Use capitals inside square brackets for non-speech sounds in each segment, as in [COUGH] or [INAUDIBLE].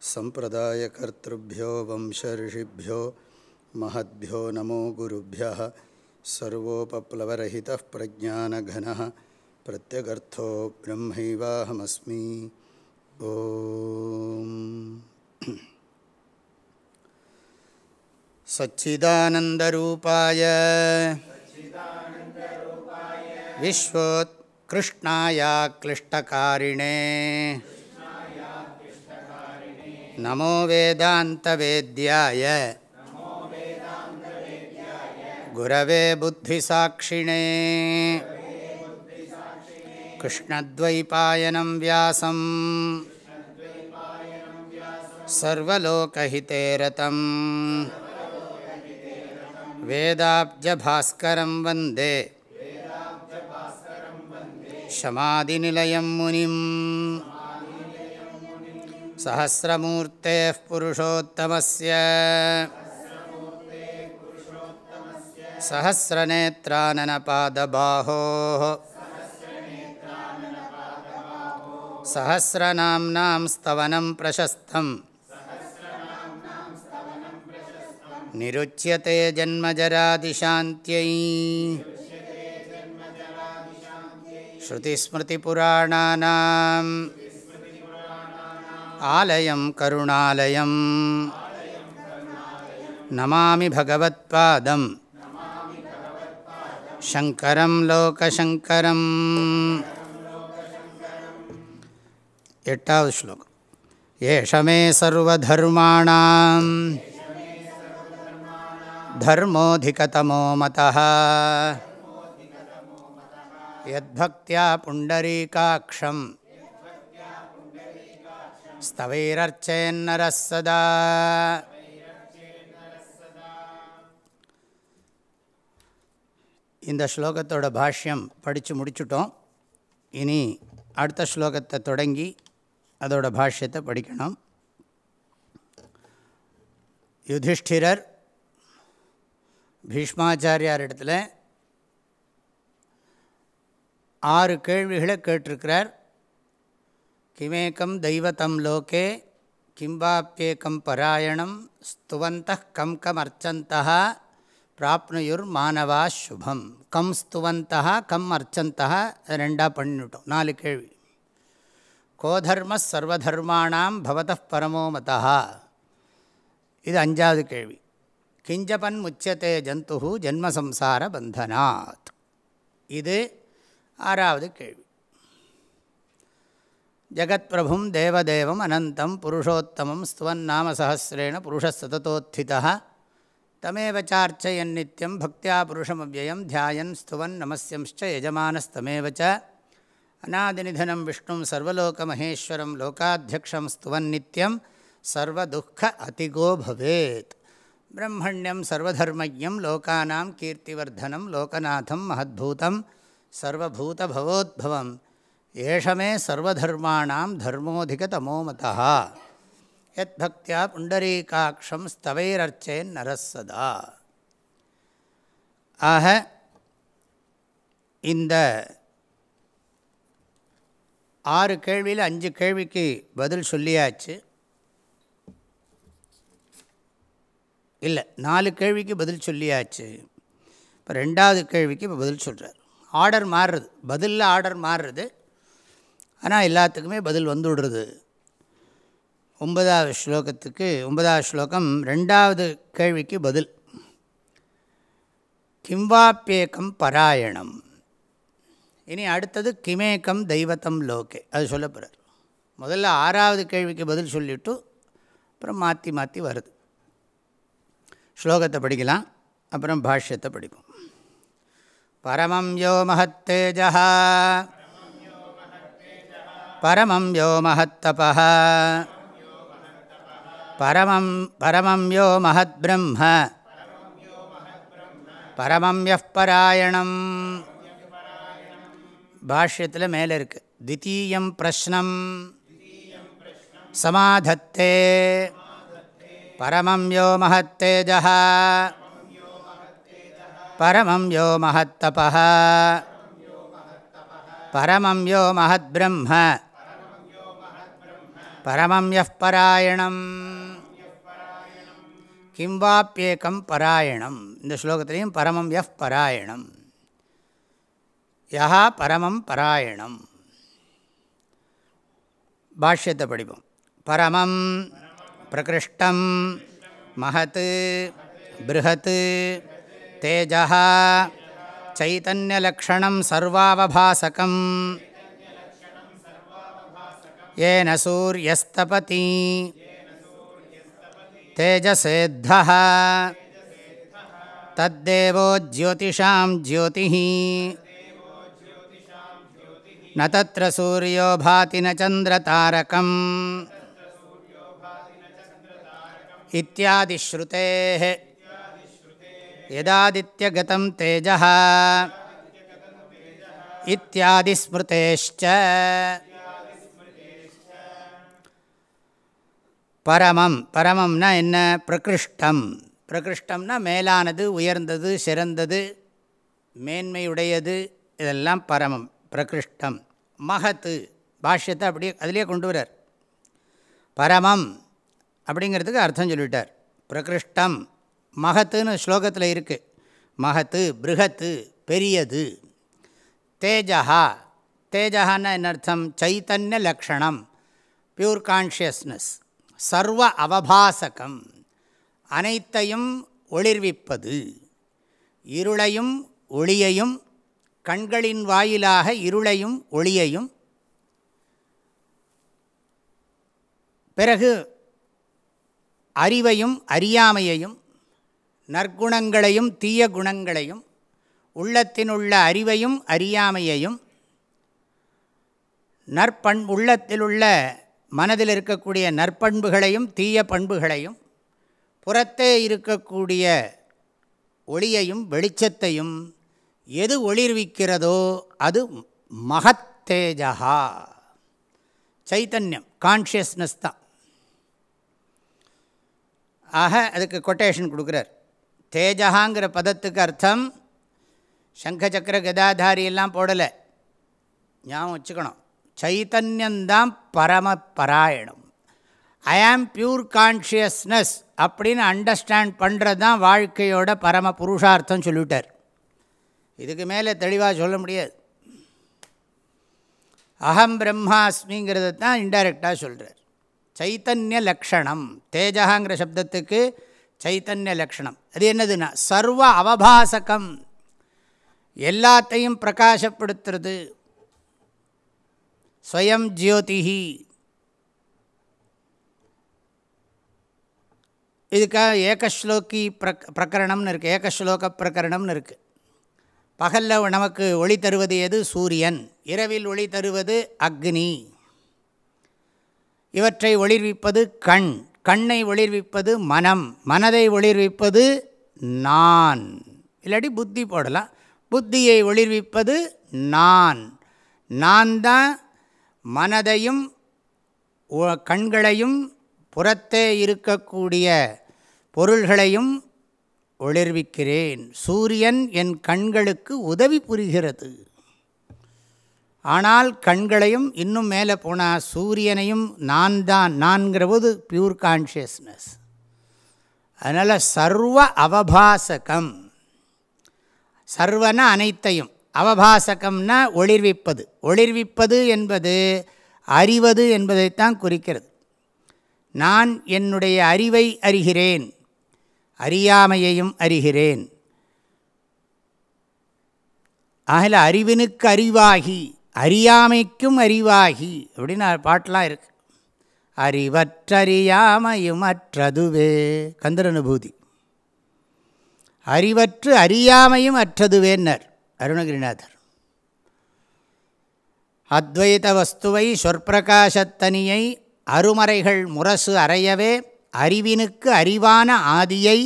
सम्प्रदायकर्तृभ्यो वंशऋषिभ्यो महद्भ्यो नमो गुरुभ्यः सर्वोपप्लवरहितः प्रज्ञानघनः प्रत्यगर्थो ब्रह्मैवाहमस्मि। सच्चिदानन्दरूपाय। विश्वोत्कृष्णायाक्लिष्टकारिणे नमो वेदान्तवेद्याय। गुरवे बुद्धिसाक्षिणे। कृष्णद्वैपायनं व्यासं। सर्वलोकहिते रतम्। वेदाब्जभास्करं वन्दे। शमादिनिलयं मुनिं सहस्रमूर्तेः पुरुषोत्तमस्य सहस्रनेत्राननपादबाहोः सहस्रनाम्नां स्तवनं प्रशस्तम् निरुच्यते जन्मजरादिशान्त्यै श्रुतिस्मृतिपुराणानाम् ஆலயம் கருணாலயம். நமாமி பகவத்பாதம். சங்கரம் லோகசங்கரம். எட்டாவது ஸ்லோகம். ஏஷமே சர்வர்மாணம் தர்மோதிகதமோ மத யத்பக்தியா புண்டரீகாட்சம் स्तवैरर्चेन्नरः सदा இந்த ஸ்லோகத்தோட பாஷ்யம் படித்து முடிச்சுட்டோம் இனி அடுத்த ஸ்லோகத்தை தொடங்கி அதோட பாஷ்யத்தை படிக்கணும் யுதிஷ்டிரர் பீஷ்மாச்சாரியார் இடத்துல ஆறு கேள்விகளை கேட்டிருக்கிறார் கிமேக்கம் தெய்வத்தம் லோகே கிம்பாப்பியேக்கம் பராயணம் ஸ்துவந்த கம் கம் அர்ச்சந்தா பிராப்னுயுர் மாணவா சுபம் கம் ஸ்துவந்தா கம் அர்ச்சந்தா ரெண்டாக பண்ணிவிட்டோம் நாலு கேள்வி கோதர்ம சர்வதர்மாணாம் பவத பரமோ மதா இது அஞ்சாவது கேள்வி கிஞ்சபன் முச்சத்தே ஜந்து ஜென்மசம்சார பந்தனாத் இது ஆறாவது கேள்வி ஜகத்பிரபும் தேவதேவம் அனந்தம் புருஷோத்தமம் ஸ்துவன் நாம சஹசிரேண புருஷசததோத்திதா தமேவ சார்ச்சயன் நித்தியம் பக்தியா புருஷமவ்யயம் தியாயன் ஸ்துவன் நமஸ்யம்ச்ச யஜமானஸ்தமேவ ச அநாதிநிதனம் விஷ்ணும் சர்வலோகமகேஸ்வரம் லோகாத்தியக்ஷம் ஸ்துவன் நித்தியம் சர்வதுக்க அதிகோ பவேத் பிரம்மண்யம் சர்வதர்மஜம் லோகானாம் கீர்த்திவர்தனம் லோகநாதம் மகத்பூதம் சர்வபூதபவோத்பவம் ஏஷமே சர்வதர்மாணாம் தர்மோதிகதமோ தமோமதா. எத் பக்தியா புண்டரீகாட்சம் ஸ்தவைரர்ச்சேன் நரசதா. ஆக இந்த ஆறு கேள்வியில் அஞ்சு கேள்விக்கு பதில் சொல்லியாச்சு. இல்லை நாலு கேள்விக்கு பதில் சொல்லியாச்சு. இப்போ ரெண்டாவது கேள்விக்கு இப்போ பதில் சொல்கிறார் ஆர்டர் மாறுறது பதிலில் ஆர்டர் மாறுறது ஆனால் எல்லாத்துக்குமே பதில் வந்து விடுறது ஒன்பதாவது ஸ்லோகத்துக்கு ஒன்பதாவது ஸ்லோகம் ரெண்டாவது கேள்விக்கு பதில். கிம்வாப்பியேக்கம் பராயணம். இனி அடுத்தது கிமேக்கம் தெய்வத்தம் லோகே. அது சொல்ல போகிறார் முதல்ல ஆறாவது கேள்விக்கு பதில் சொல்லிவிட்டு அப்புறம் மாற்றி மாற்றி வருது. ஸ்லோகத்தை படிக்கலாம் அப்புறம் பாஷ்யத்தை படிப்போம். பரமம் யோ மகத்தேஜா பரமம் யோ மகத்தப பரமம் பரமம் யோ மகத் பிரம்ம பரமம் யப்பராயணம் பாஷ்யத்தில் மேலே இருக்குது தித்தீயம் பிரஷ்னம். சமாதத்தே. பரமம் யோ மகத்தேஜ பரமம் யோ மகத்தப பரமம் யோ மகத் பிரம்ம பரமம் யப் பராயணம் கிம் வாப்பியேக்கம் பராயணம் இந்த ஸ்லோகத்திலையும் பரமம் யஃப் பராயணம் யா பரமம் பராயணம் பாஷ்யத்தை படிப்போம் பரமம் பிரகிருஷ்டம் மகத் பிருகத் தேஜா चैतन्यलक्षणं सर्वावभासकं येन सूर्यस्तपति। तेजसेद्धः। तद्देवो ज्योतिषां ज्योतिः। न तत्र सूर्यो भाति न चन्द्रतारकम्। इत्यादिश्रुतेः। यदादित्यगतं तेजः। इत्यादिस्मृतेश्च பரமம். பரமம்னா என்ன? பிரகிருஷ்டம். பிரகிருஷ்டம்னா மேலானது உயர்ந்தது சிறந்தது மேன்மையுடையது இதெல்லாம் பரமம். பிரகிருஷ்டம். மகத்து. பாஷ்யத்தை அப்படியே அதிலே கொண்டு வரார் பரமம் அப்படிங்கிறதுக்கு அர்த்தம் சொல்லிட்டார். பிரகிருஷ்டம். மகத்துன்னு ஸ்லோகத்தில் இருக்குது மகத்து பிருகத்து பெரியது. தேஜகா தேஜகான்னா என்ன அர்த்தம்? சைத்தன்ய லக்ஷணம். பியூர் கான்ஷியஸ்னஸ் சர்வ அவபாசகம். அனைத்தையும் ஒளிர்விப்பது. இருளையும் ஒளியையும் கண்களின் வாயிலாக இருளையும் ஒளியையும். பிறகு அறிவையும் அறியாமையையும் நற்குணங்களையும் தீய குணங்களையும் உள்ளத்தினுள்ள அறிவையும் அறியாமையையும் நற்பண் உள்ளத்திலுள்ள மனதில் இருக்கக்கூடிய நற்பண்புகளையும் தீய பண்புகளையும் புறத்தே இருக்கக்கூடிய ஒளியையும் வெளிச்சத்தையும் எது ஒளிர்விக்கிறதோ அது மகத்தேஜா சைத்தன்யம் கான்ஷியஸ்னஸ் தான். ஆக அதுக்கு கொட்டேஷன் கொடுக்குறார். தேஜகாங்கிற பதத்துக்கு அர்த்தம் சங்க சக்கர கதாதாரி எல்லாம் போடலை. ஞாபகம் வச்சுக்கணும். சைத்தன்யந்தான் பரம பராயணம். ஐ ஆம் பியூர் கான்ஷியஸ்னஸ் அப்படின்னு அண்டர்ஸ்டாண்ட் பண்ணுறது தான் வாழ்க்கையோட பரம புருஷார்த்தம் சொல்லிவிட்டார். இதுக்கு மேலே தெளிவாக சொல்ல முடியாது. அகம் பிரம்மாஸ்மிங்கிறது தான் இன்டைரக்டாக சொல்கிறார் சைத்தன்ய லக்ஷணம் தேஜகாங்கிற சப்தத்துக்கு சைத்தன்ய லக்ஷணம். அது என்னதுன்னா சர்வ அவபாசகம். எல்லாத்தையும் பிரகாசப்படுத்துறது. ஸ்வயம் ஜோதிஹி இதுக்காக ஏகஸ்லோக்கி பிரக் பிரகரணம்னு இருக்குது ஏகஸ்லோக பிரகரணம்னு இருக்குது பகலில் நமக்கு ஒளி தருவது எது? சூரியன். இரவில் ஒளி தருவது அக்னி. இவற்றை ஒளிர்விப்பது கண். கண்ணை ஒளிர்விப்பது மனம். மனதை ஒளிர்விப்பது நான். இல்லாட்டி புத்தி போடலாம். புத்தியை ஒளிர்விப்பது நான். நான் தான் மனதையும் கண்களையும் புறத்தே இருக்கக்கூடிய பொருள்களையும் ஒளிர்விக்கிறேன். சூரியன் என் கண்களுக்கு உதவி புரிகிறது. ஆனால் கண்களையும் இன்னும் மேலே போனால் சூரியனையும் நான் தான் நான்கிற போது பியூர் கான்ஷியஸ்னஸ் அதனால் சர்வ அவபாசகம். சர்வன அனைத்தையும். அவபாசகம்னா ஒளிர்விப்பது. ஒளிர்விப்பது என்பது அறிவது என்பதைத்தான் குறிக்கிறது. நான் என்னுடைய அறிவை அறிகிறேன். அறியாமையையும் அறிகிறேன். ஆகல அறிவினுக்கு அறிவாகி அறியாமைக்கும் அறிவாகி அப்படின்னு பாட்டெலாம் இருக்கு. அறிவற்றறியாமையும் அற்றதுவே கந்தரனுபூதி. அறிவற்று அறியாமையும் அற்றதுவேன்னர். அருணகிரிநாதர். அத்வைத வஸ்துவை சொற்பிரகாசத்தனியை அருமறைகள் முரசு அறையவே அறிவினுக்கு அறிவான ஆதியை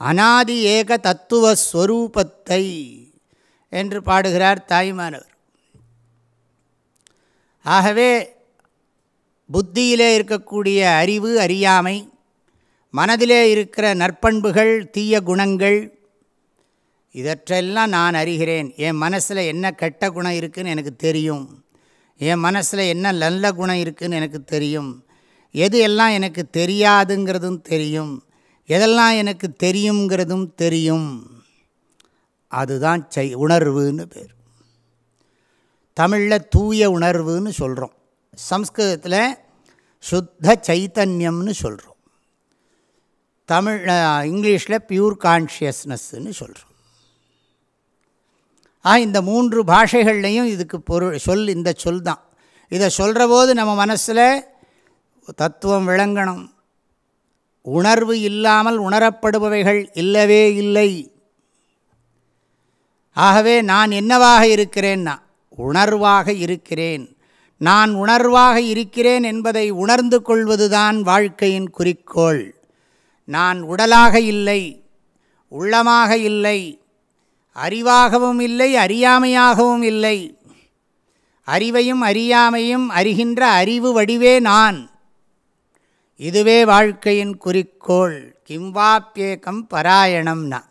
அனாதி ஏக தத்துவஸ்வரூபத்தை என்று பாடுகிறார் தாய்மானவர். ஆகவே புத்தியிலே இருக்கக்கூடிய அறிவு அறியாமை மனதிலே இருக்கிற நற்பண்புகள் தீய குணங்கள் இதற்றெல்லாம் நான் அறிகிறேன். என் மனசில் என்ன கெட்ட குணம் இருக்குதுன்னு எனக்கு தெரியும். என் மனசில் என்ன நல்ல குணம் இருக்குதுன்னு எனக்கு தெரியும். எது எல்லாம் எனக்கு தெரியாதுங்கிறதும் தெரியும். எதெல்லாம் எனக்கு தெரியுங்கிறதும் தெரியும். அதுதான் சை உணர்வுன்னு பேர். தமிழில் தூய உணர்வுன்னு சொல்கிறோம் சம்ஸ்கிருதத்தில் சுத்த சைத்தன்யம்னு சொல்கிறோம் தமிழ் இங்கிலீஷில் பியூர் கான்ஷியஸ்னஸ்ன்னு சொல்கிறோம் ஆ இந்த மூன்று பாஷைகள்லையும் இதுக்கு பொருள் சொல் இந்த சொல் தான். இதை சொல்கிற போது நம்ம மனசில் தத்துவம் விளங்கணும். உணர்வு இல்லாமல் உணரப்படுபவைகள் இல்லவே இல்லை. ஆகவே நான் என்னவாக இருக்கிறேன்னா உணர்வாக இருக்கிறேன். நான் உணர்வாக இருக்கிறேன் என்பதை உணர்ந்து கொள்வதுதான் வாழ்க்கையின் குறிக்கோள். நான் உடலாக இல்லை உள்ளமாக இல்லை அறிவாகவும் இல்லை அறியாமையாகவும் இல்லை. அறிவையும் அறியாமையும் அறிகின்ற அறிவு வடிவே நான். இதுவே வாழ்க்கையின் குறிக்கோள். கிம்வாப்பியேக்கம் பராயணம்னா.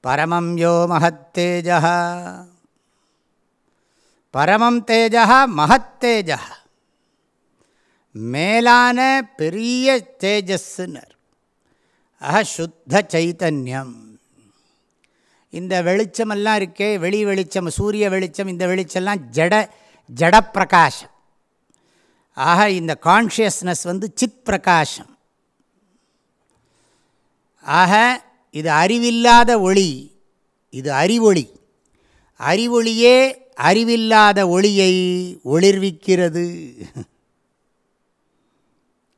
பரமம் யோ மகத்தேஜா பரமம் தேஜா மகத்தேஜா மேலான பெரிய தேஜஸ்னர் ஆக சுத்த சைத்தன்யம் இந்த வெளிச்சமெல்லாம் இருக்கே வெளி வெளிச்சம் சூரிய வெளிச்சம் இந்த வெளிச்சம்லாம் ஜட ஜட ஆக இந்த கான்ஷியஸ்னஸ் வந்து சித் பிரகாஷம் ஆக இது அறிவில்லாத ஒளி இது அறிவொளி. அறிவொளியே அறிவில்லாத ஒளியை ஒளிர்விக்கிறது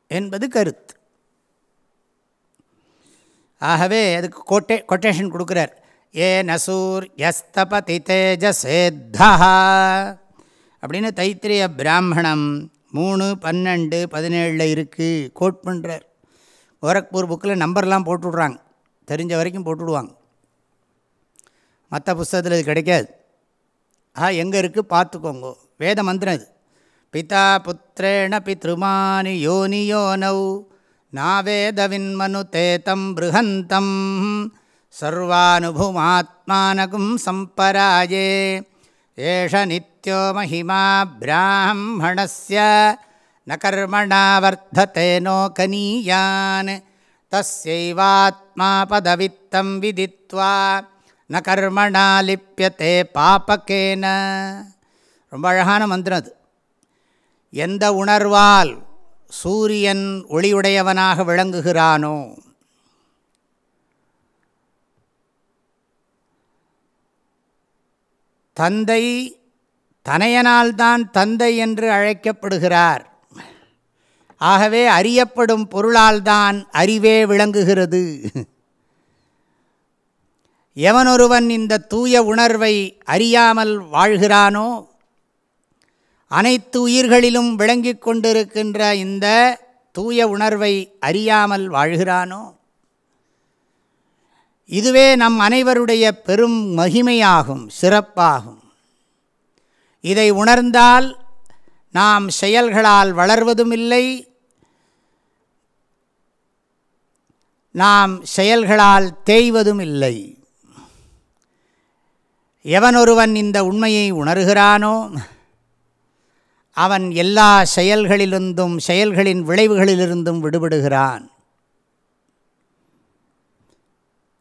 என்பது கருத்து. ஆகவே அதுக்கு கோட்டே கொட்டேஷன் கொடுக்குறார். ஏ நசூர் யஸ்தபதி அப்படின்னு தைத்திரிய பிராமணம் மூணு பன்னெண்டு பதினேழில் இருக்குது கோட் பண்ணுறார் கோரக்பூர் புக்கில் நம்பர்லாம் போட்டுவிட்றாங்க. தெரிஞ்ச வரைக்கும் போட்டுவிடுவாங்க. மற்ற புஸ்தகத்தில் இது கிடைக்காது. ஆ எங்கே இருக்குது பார்த்துக்கோங்க. வேத மந்திரம் இது. பிதா புத்திரேண பித்ருமானி யோனி யோனௌ நாவேதவின்மனு தேதம் பிருகந்தம் சர்வானுபுமாத்மானகும் சம்பராஜே. ஏஷ நித்யோ மகிமா பிராமணஸ்ய ந கர்மணா வர்த்ததே நோகனீயான் தஸ்யைவாத்மா பதவித்தம் விதித்வா ந கர்மணா லிப்பியத்தே பாபக்கேன ரொம்ப அழகான மந்திரம் அது. எந்த உணர்வால் சூரியன் ஒளியுடையவனாக விளங்குகிறானோ தந்தை தனையனால்தான் தந்தை என்று அழைக்கப்படுகிறார். ஆகவே அறியப்படும் பொருளால்தான் அறிவே விளங்குகிறது. எவனொருவன் இந்த தூய உணர்வை அறியாமல் வாழ்கிறானோ அனைத்து உயிர்களிலும் விளங்கிக் கொண்டிருக்கின்ற இந்த தூய உணர்வை அறியாமல் வாழ்கிறானோ இதுவே நம் அனைவருடைய பெரும் மகிமையாகும் சிறப்பாகும். இதை உணர்ந்தால் நாம் செயல்களால் வளர்வதும் இல்லை நாம் செயல்களால் தேய்வதும் இல்லை எவனொருவன் இந்த உண்மையை உணர்கிறானோ அவன் எல்லா செயல்களிலிருந்தும் செயல்களின் விளைவுகளிலிருந்தும் விடுபடுகிறான்.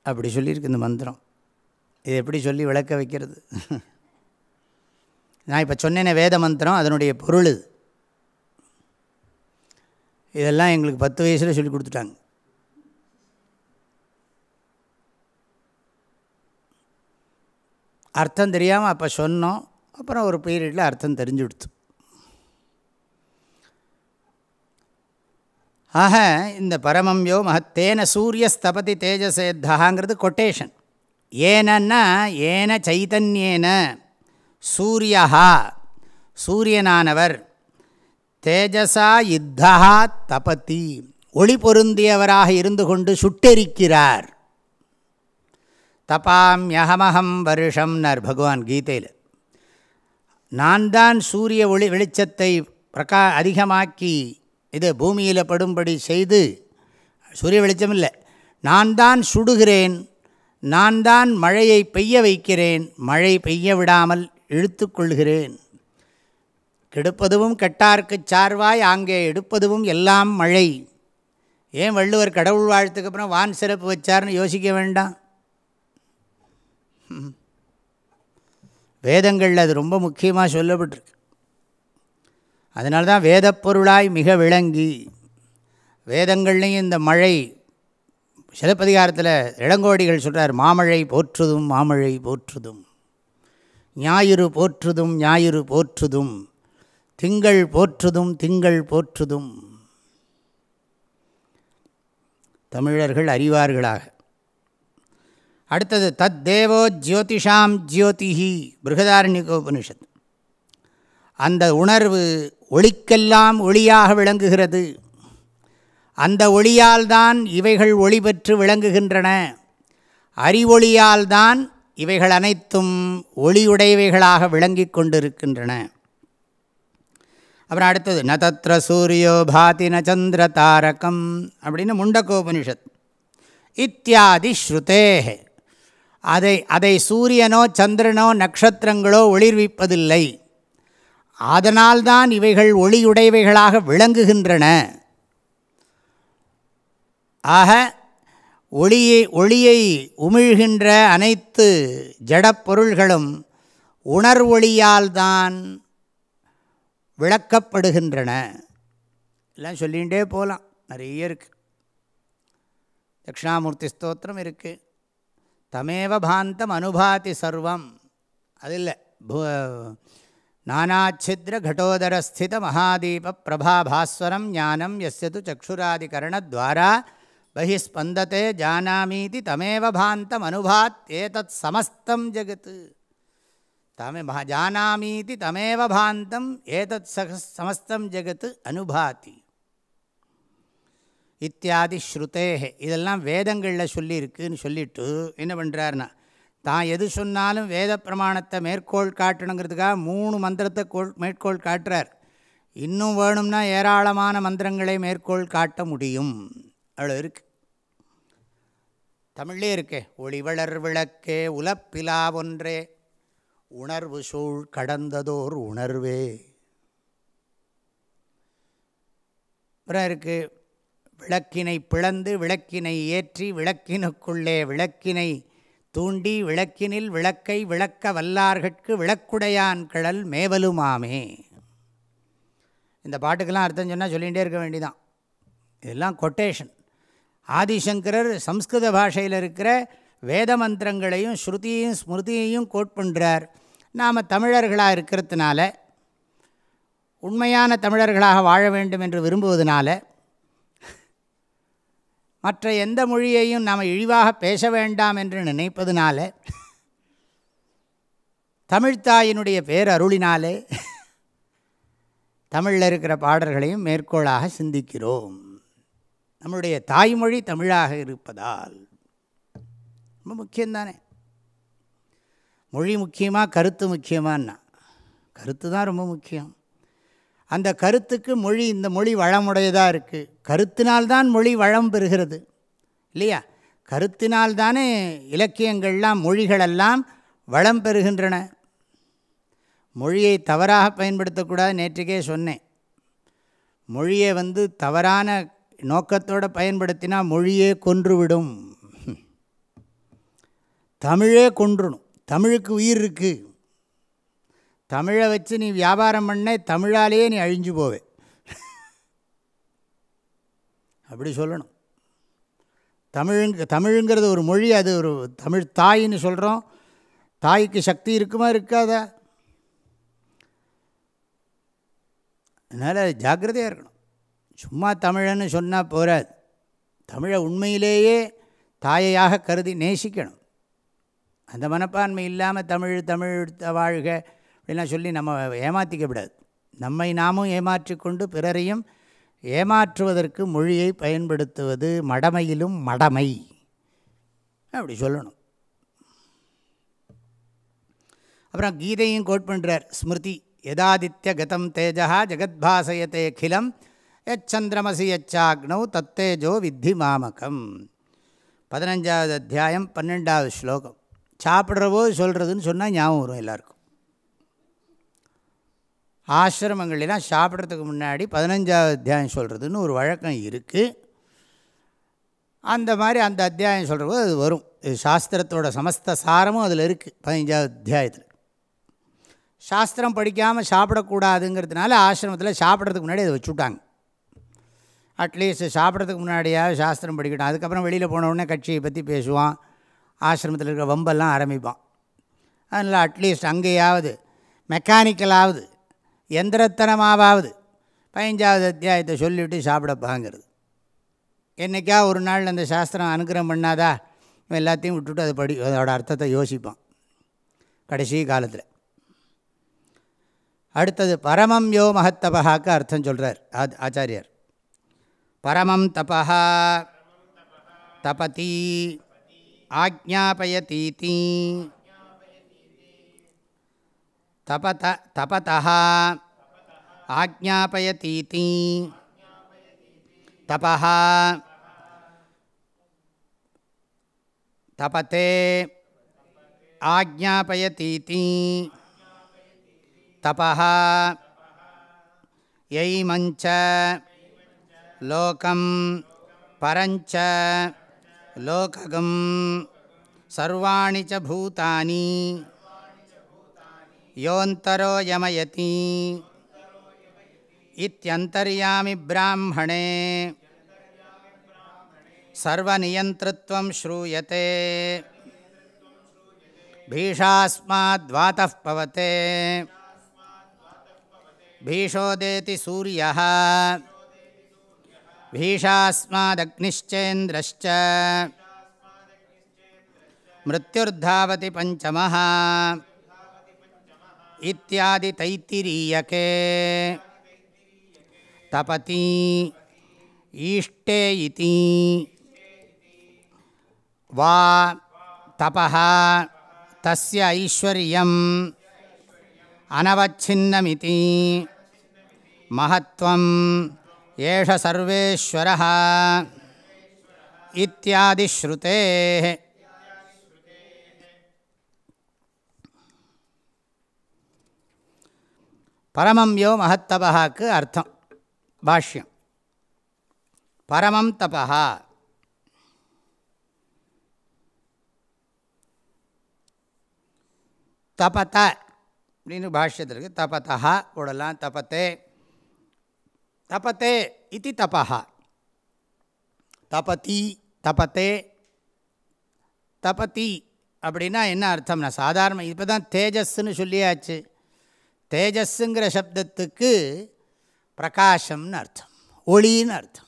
அப்படி சொல்லியிருக்கு இந்த மந்திரம். இது எப்படி சொல்லி விளக்க வைக்கிறது? [LAUGHS] நான் இப்போ சொன்னேனே வேத மந்திரம் அதனுடைய பொருள் இது. இதெல்லாம் எங்களுக்கு பத்து வயசில் சொல்லி கொடுத்துட்டாங்க. அர்த்தம் தெரியாமல் அப்போ சொன்னோம். அப்புறம் ஒரு பீரியடில் அர்த்தம் தெரிஞ்சு கொடுத்து ஆக இந்த பரமம் யோ மகத்தேன சூரிய ஸ்தபதி தேஜசேத்தாங்கிறது கொட்டேஷன் ஏனன்னா ஏன சைதன்யேன சூரியா சூரியனானவர் தேஜசா யுத்தா தபதி ஒளி பொருந்தியவராக இருந்து கொண்டு சுட்டெரிக்கிறார். தபாம் யகமகம் வருஷம்னார் பகவான் கீதையில். நான் தான் சூரிய ஒளி வெளிச்சத்தை பிரகா அதிகமாக்கி இது பூமியில் படும்படி செய்து சூரிய வெளிச்சம் இல்லை. நான் தான் சுடுகிறேன் நான் தான் மழையை பெய்ய வைக்கிறேன் மழை பெய்ய விடாமல் இழுத்து கொள்கிறேன். கெடுப்பதுவும் கெட்டார்க்குச் சார்வாய் ஆங்கே எடுப்பதுவும் எல்லாம் மழை. ஏன் வள்ளுவர் கடவுள் வாழ்த்துக்கு அப்புறம் வான் சிறப்பு வச்சார்னு யோசிக்க வேண்டாம்? வேதங்களில் அது ரொம்ப முக்கியமாக சொல்லப்பட்டிருக்கு. அதனால தான் வேதப்பொருளாய் மிக விளங்கி வேதங்கள்லேயும் இந்த மழை சிலப்பதிகாரத்தில் இளங்கோடிகள் சொல்கிறார் மாமழை போற்றுதும் மாமழை போற்றுதும். ஞாயிறு போற்றுதும் ஞாயிறு போற்றுதும். திங்கள் போற்றுதும் திங்கள் போற்றுதும். தமிழர்கள் அறிவார்களாக. அடுத்தது தத் தேவோ ஜோதிஷாம் ஜோதிஹி பிருகதாரண்யகோபனிஷத். அந்த உணர்வு ஒளிக்கெல்லாம் ஒளியாக விளங்குகிறது. அந்த ஒளியால்தான் இவைகள் ஒளி பெற்று விளங்குகின்றன. அறிவொளியால்தான் இவைகள் அனைத்தும் ஒளியுடையவைகளாக விளங்கி கொண்டிருக்கின்றன. அப்புறம் அடுத்தது ந தத்ர சூரியோ பாதி ந சந்திர தாரகம் அப்படின்னு முண்டகோபனிஷத் இத்தியாதி ஸ்ருதேஹே. அதை அதை சூரியனோ சந்திரனோ நட்சத்திரங்களோ ஒளிர்விப்பதில்லை. அதனால்தான் இவைகள் ஒளியுடையவைகளாக விளங்குகின்றன. ஆக ஒளியை ஒளியை உமிழ்கின்ற அனைத்து ஜடப்பொருள்களும் உணர்வொளியால்தான் விளக்கப்படுகின்றன. எல்லாம் சொல்லிகிட்டே போகலாம் நிறைய இருக்குது தட்சிணாமூர்த்தி ஸ்தோத்திரம் இருக்குது தமேவ பாந்தம் அனுபாதி சர்வம். அது இல்லை. நானாச்சித்ர கடோதரஸ்தித மகாதீப பிரபாபாஸ்வரம் ஞானம் எஸ்யது சக்ஷுராதிகரணத்வாரா பகிஸ்பந்தத்தை ஜானாமீதி தமேவ பாந்தம் அனுபாத் ஏதத் சமஸ்தம் ஜகத் தமே ஜானாமீதி தமேவ பாந்தம் ஏதத் சக சமஸ்தம் ஜகத் அனுபாதி இத்தியாதி ஸ்ருதேகே இதெல்லாம் வேதங்களில் சொல்லியிருக்குன்னு சொல்லிவிட்டு என்ன பண்ணுறாருன்னா தான் எது சொன்னாலும் வேத பிரமாணத்தை மேற்கோள் காட்டணுங்கிறதுக்காக மூணு மந்திரத்தை கோள் மேற்கோள் காட்டுறார். இன்னும் வேணும்னா ஏராளமான மந்திரங்களை மேற்கோள் காட்ட முடியும். அவ்வளோ இருக்கு. தமிழ்லே இருக்கே ஒளிவளர் விளக்கே உலப்பிலா ஒன்றே உணர்வு சூழ் கடந்ததோர் உணர்வே. அப்புறம் இருக்குது விளக்கினை பிளந்து விளக்கினை ஏற்றி விளக்கினுக்குள்ளே விளக்கினை தூண்டி விளக்கினில் விளக்கை விளக்க வல்லார்கட்கு விளக்குடையான் கிழல் மேவலுமாமே. இந்த பாட்டுக்கெல்லாம் அர்த்தம் சொன்னால் சொல்லிகிட்டே இருக்க வேண்டிதான். இதெல்லாம் கொட்டேஷன் ஆதிசங்கரர் சம்ஸ்கிருத பாஷையில் இருக்கிற வேத மந்திரங்களையும் ஸ்ருதியையும் ஸ்மிருதியையும் கோட் பண்ணுறார் நாம் தமிழர்களாக இருக்கிறதுனால உண்மையான தமிழர்களாக வாழ வேண்டும் என்று விரும்புவதனால மற்ற எந்த மொழியையும் நாம் இழிவாக பேச வேண்டாம் என்று நினைப்பதனால தமிழ்த்தாயினுடைய பேரருளினாலே தமிழில் இருக்கிற பாடல்களையும் மேற்கோளாக சிந்திக்கிறோம். நம்முடைய தாய்மொழி தமிழாக இருப்பதால் ரொம்ப முக்கியந்தானே மொழி முக்கியமாக கருத்து முக்கியமானா கருத்து தான் ரொம்ப முக்கியம். அந்த கருத்துக்கு மொழி இந்த மொழி வளமுடையதாக இருக்குது கருத்தினால்தான் மொழி வளம் பெறுகிறது. இல்லையா? கருத்தினால்தானே இலக்கியங்கள்லாம் மொழிகளெல்லாம் வளம் பெறுகின்றன. மொழியை தவறாக பயன்படுத்தக்கூடாது நேற்றுக்கே சொன்னேன். மொழியை வந்து தவறான நோக்கத்தோடு பயன்படுத்தினா மொழியே கொன்றுவிடும். தமிழே கொன்றுணும். தமிழுக்கு உயிர் இருக்குது தமிழை வச்சு நீ வியாபாரம் பண்ண தமிழாலேயே நீ அழிஞ்சு போவே. அப்படி சொல்லணும். தமிழுங்க தமிழுங்கிறது ஒரு மொழி அது ஒரு தமிழ் தாயின்னு சொல்கிறோம் தாய்க்கு சக்தி இருக்குமா இருக்காதா? அதனால் ஜாக்கிரதையாக இருக்கணும். சும்மா தமிழன்னு சொன்னால் போகாது தமிழை உண்மையிலேயே தாயையாக கருதி நேசிக்கணும். அந்த மனப்பான்மை இல்லாமல் தமிழ் தமிழ் வாழ்க. அப்படிலாம் சொல்லி நம்ம ஏமாற்றிக்க விடாது. நம்மை நாமும் ஏமாற்றிக்கொண்டு பிறரையும் ஏமாற்றுவதற்கு மொழியை பயன்படுத்துவது மடமையிலும் மடமை. அப்படி சொல்லணும். அப்புறம் கீதையும் கோட் பண்ணுறார் ஸ்மிருதி யதாதித்ய கதம் தேஜா ஜெகத்பாசயத்தே அகிலம் எச்சந்திரமசி எச்சாக்னௌ தத்தேஜோ வித்தி மாமகம். பதினஞ்சாவது அத்தியாயம் பன்னெண்டாவது ஸ்லோகம். சாப்பிட்றவோ சொல்கிறதுன்னு சொன்னால் ஞாபகம் வரும் எல்லாருக்கும். ஆசிரமங்கள்லாம் சாப்பிட்றதுக்கு முன்னாடி பதினஞ்சாவது அத்தியாயம் சொல்கிறதுன்னு ஒரு வழக்கம் இருக்குது அந்த மாதிரி அந்த அத்தியாயம் சொல்கிறப்போ அது வரும். இது சாஸ்திரத்தோட சமஸ்த சாரமும் அதில் இருக்குது பதினஞ்சாவது அத்தியாயத்தில். சாஸ்திரம் படிக்காமல் சாப்பிடக்கூடாதுங்கிறதுனால ஆசிரமத்தில் சாப்பிட்றதுக்கு முன்னாடி அதை வச்சுட்டாங்க. அட்லீஸ்ட் சாப்பிட்றதுக்கு முன்னாடியாவது சாஸ்திரம் படிக்கட்டும். அதுக்கப்புறம் வெளியில் போன உடனே கட்சியை பற்றி பேசுவான். ஆசிரமத்தில் இருக்கிற வம்பெல்லாம் ஆரம்பிப்பான். அதனால் அட்லீஸ்ட் அங்கேயாவது மெக்கானிக்கலாவது எந்திரத்தனமாவது பதினஞ்சாவது அத்தியாயத்தை சொல்லிவிட்டு சாப்பிடப்பாங்கிறது. என்றைக்கா ஒரு நாள் அந்த சாஸ்திரம் அனுகிரகம் பண்ணாதா? எல்லாத்தையும் விட்டுட்டு அதை படி அதோட அர்த்தத்தை யோசிப்பான். கடைசி காலத்தில். அடுத்தது பரமம் யோ மகத்தபகாக்கு அர்த்தம் சொல்கிறார் ஆத் ஆச்சாரியர். பரமம் தபா தபதி தீ தபத தபதா ஆஜ்ஞாபயதீதி தபா தபத்தே ஆஜ்ஞாபயதீதி தபா யைமஞ்ச. லோகம். பரஞ்ச. லோககம். சர்வாணி ச பூதானி. योऽन्तरो यमयती इत्यन्तर्यामि ब्राह्मणे। सर्वनियन्तृत्वं श्रूयते। भीषास्माद्वातः पवते। भीषोदेति सूर्यः। भीषास्मादग्निश्चेन्द्रश्च। मृत्युर्धावति पञ्चमः। இத்தியாதி தைத்திரீயகே தபதி ஈஷ்டே இதி வா தபஹ தஸ்ய ஐஸ்வர்யம் அனவச்சின்னமிதி மகத்வம் ஏஷ சர்வேஸ்வர இத்தியாதி பரமம் யோ மகத்தபகாக்கு அர்த்தம் பாஷ்யம். பரமம் தபா தபத அப்படின்னு பாஷ்யத்தில் இருக்குது தபதா போடலாம் தபத்தே. தபத்தே இது தபா தபதி தபத்தே. தபதி அப்படின்னா என்ன அர்த்தம்னா சாதாரண இப்போ தான் தேஜஸ்ன்னு சொல்லியாச்சு. தேஜஸ்ஸுங்கிற சப்தத்துக்கு பிரகாஷம்னு அர்த்தம் ஒளின்னு அர்த்தம்.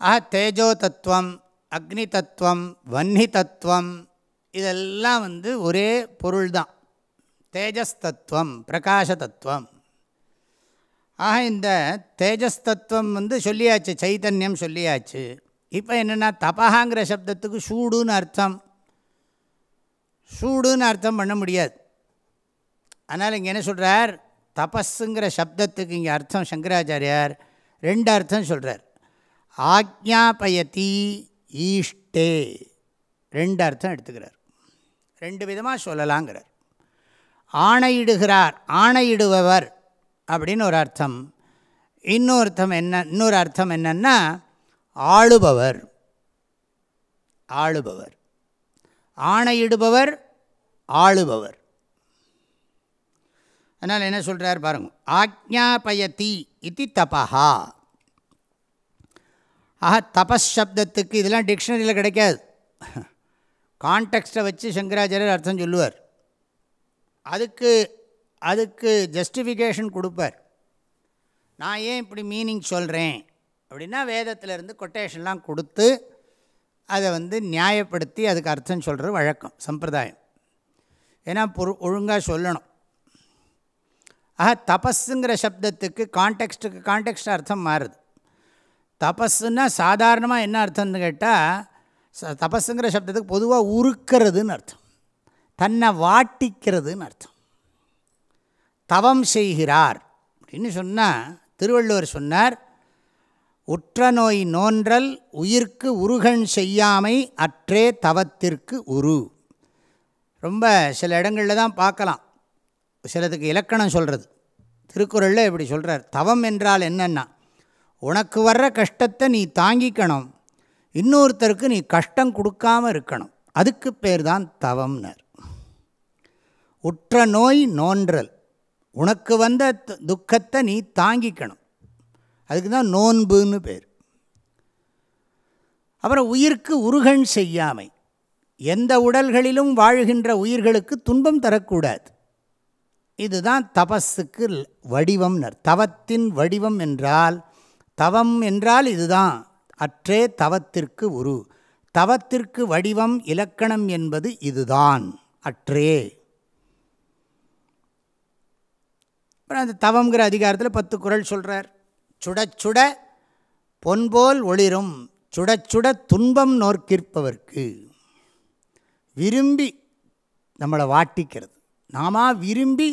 ஆஹ தேஜோ தத்துவம் அக்னி தத்துவம் வன்னி தத்துவம் இதெல்லாம் வந்து ஒரே பொருள் தான் தேஜஸ் தத்துவம் பிரகாஷ தத்துவம். ஆக இந்த தேஜஸ் தத்துவம் வந்து சொல்லியாச்சு சைத்தன்யம் சொல்லியாச்சு. இப்போ என்னென்னா தபகாங்கிற சப்தத்துக்கு சூடுன்னு அர்த்தம். சூடுன்னு அர்த்தம் பண்ண முடியாது. அதனால் இங்கே என்ன சொல்கிறார் தபஸுங்கிற சப்தத்துக்கு இங்கே அர்த்தம் சங்கராச்சாரியார் ரெண்டு அர்த்தம் சொல்கிறார் ஆக்ஞாபயதி ஈஷ்டே ரெண்டு அர்த்தம் எடுத்துக்கிறார். ரெண்டு விதமாக சொல்லலாங்கிறார். ஆணையிடுகிறார் ஆணையிடுபவர் அப்படின்னு ஒரு அர்த்தம். இன்னொருத்தம் என்ன இன்னொரு அர்த்தம் என்னன்னா ஆளுபவர் ஆளுபவர். ஆணையிடுபவர் ஆளுபவர். அதனால் என்ன சொல்கிறார் பாருங்க ஆக்ஞாபயதி இது தபஹா. ஆஹா தபஸ் சப்தத்துக்கு இதெல்லாம் டிக்ஷனரியில் கிடைக்காது. கான்டெக்ஸ்ட்டை வச்சு சங்கராச்சாரியர் அர்த்தம் சொல்லுவார். அதுக்கு அதுக்கு ஜஸ்டிஃபிகேஷன் கொடுப்பார். நான் ஏன் இப்படி மீனிங் சொல்கிறேன் அப்படின்னா வேதத்திலேருந்து கொட்டேஷன்லாம் கொடுத்து அதை வந்து நியாயப்படுத்தி அதுக்கு அர்த்தம் சொல்கிறது வழக்கம் சம்பிரதாயம். ஏன்னா பொரு ஒழுங்காக சொல்லணும். ஆக தபஸுங்கிற சப்தத்துக்கு கான்டெக்ஸ்ட்டுக்கு கான்டெக்ஸ்ட் அர்த்தம் மாறுது. தபஸுன்னா சாதாரணமாக என்ன அர்த்தம்னு கேட்டால் தபஸுங்கிற சப்தத்துக்கு பொதுவாக உருக்கிறதுன்னு அர்த்தம். தன்னை வாட்டிக்கிறதுன்னு அர்த்தம். தவம் செய்கிறார் அப்படின்னு சொன்னால் திருவள்ளுவர் சொன்னார் உற்ற நோய் நோன்றல் உயிர்க்கு உருகன் செய்யாமை அற்றே தவத்திற்கு உரு. ரொம்ப சில இடங்களில் தான் பார்க்கலாம். சிலதுக்கு இலக்கணம் சொல்கிறது திருக்குறளில் இப்படி சொல்கிறார் தவம் என்றால் என்னென்னா உனக்கு வர்ற கஷ்டத்தை நீ தாங்கிக்கணும். இன்னொருத்தருக்கு நீ கஷ்டம் கொடுக்காம இருக்கணும். அதுக்கு பேர் தான் தவம்னர். உற்ற நோய் நோன்றல். உனக்கு வந்த துக்கத்தை நீ தாங்கிக்கணும். அதுக்கு தான் நோன்புன்னு பேர். அப்புறம் உயிர்க்கு உருகன் செய்யாமை. எந்த உடல்களிலும் வாழ்கின்ற உயிர்களுக்கு துன்பம் தரக்கூடாது. இதுதான் தபஸுக்கு வடிவம்னர் தவத்தின் வடிவம் என்றால் தவம் என்றால் இதுதான் அற்றே தவத்திற்கு உரு. தவத்திற்கு வடிவம் இலக்கணம் என்பது இதுதான் அற்றே. அப்புறம் அந்த தவங்கிற அதிகாரத்தில் பத்து குரல் சொல்கிறார் சுடச்சுட பொன்போல் ஒளிரும் சுடச்சுட துன்பம் நோக்கிற்பவர்க்கு விரும்பி நம்மளை வாட்டிக்கிறது. நாம விரும்பி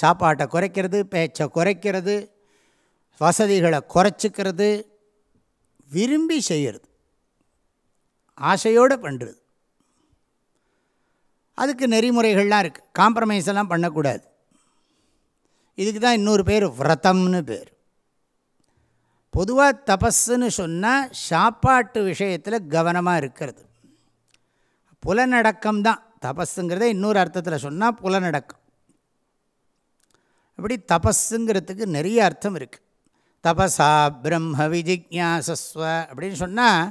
சாப்பாட்டை குறைக்கிறது பேச்சை குறைக்கிறது வசதிகளை குறைச்சிக்கிறது விரும்பி செய்கிறது ஆசையோடு பண்ணுறது அதுக்கு நெறிமுறைகள்லாம் இருக்குது காம்ப்ரமைஸ் எல்லாம் பண்ணக்கூடாது. இதுக்கு தான் இன்னொரு பேர் விரதம்னு பேர். பொதுவாக தபஸ்ன்னு சொன்னால் சாப்பாட்டு விஷயத்தில் கவனமாக இருக்கிறது. புலநடக்கம் தான். தபஸுங்கிறத இன்னொரு அர்த்தத்தில் சொன்னால் புலநடக்கம் இப்படி தபஸுங்கிறதுக்கு நிறைய அர்த்தம் இருக்குது தபசா பிரம்ம விஜிக்யாசஸ்வ அப்படின்னு சொன்னால்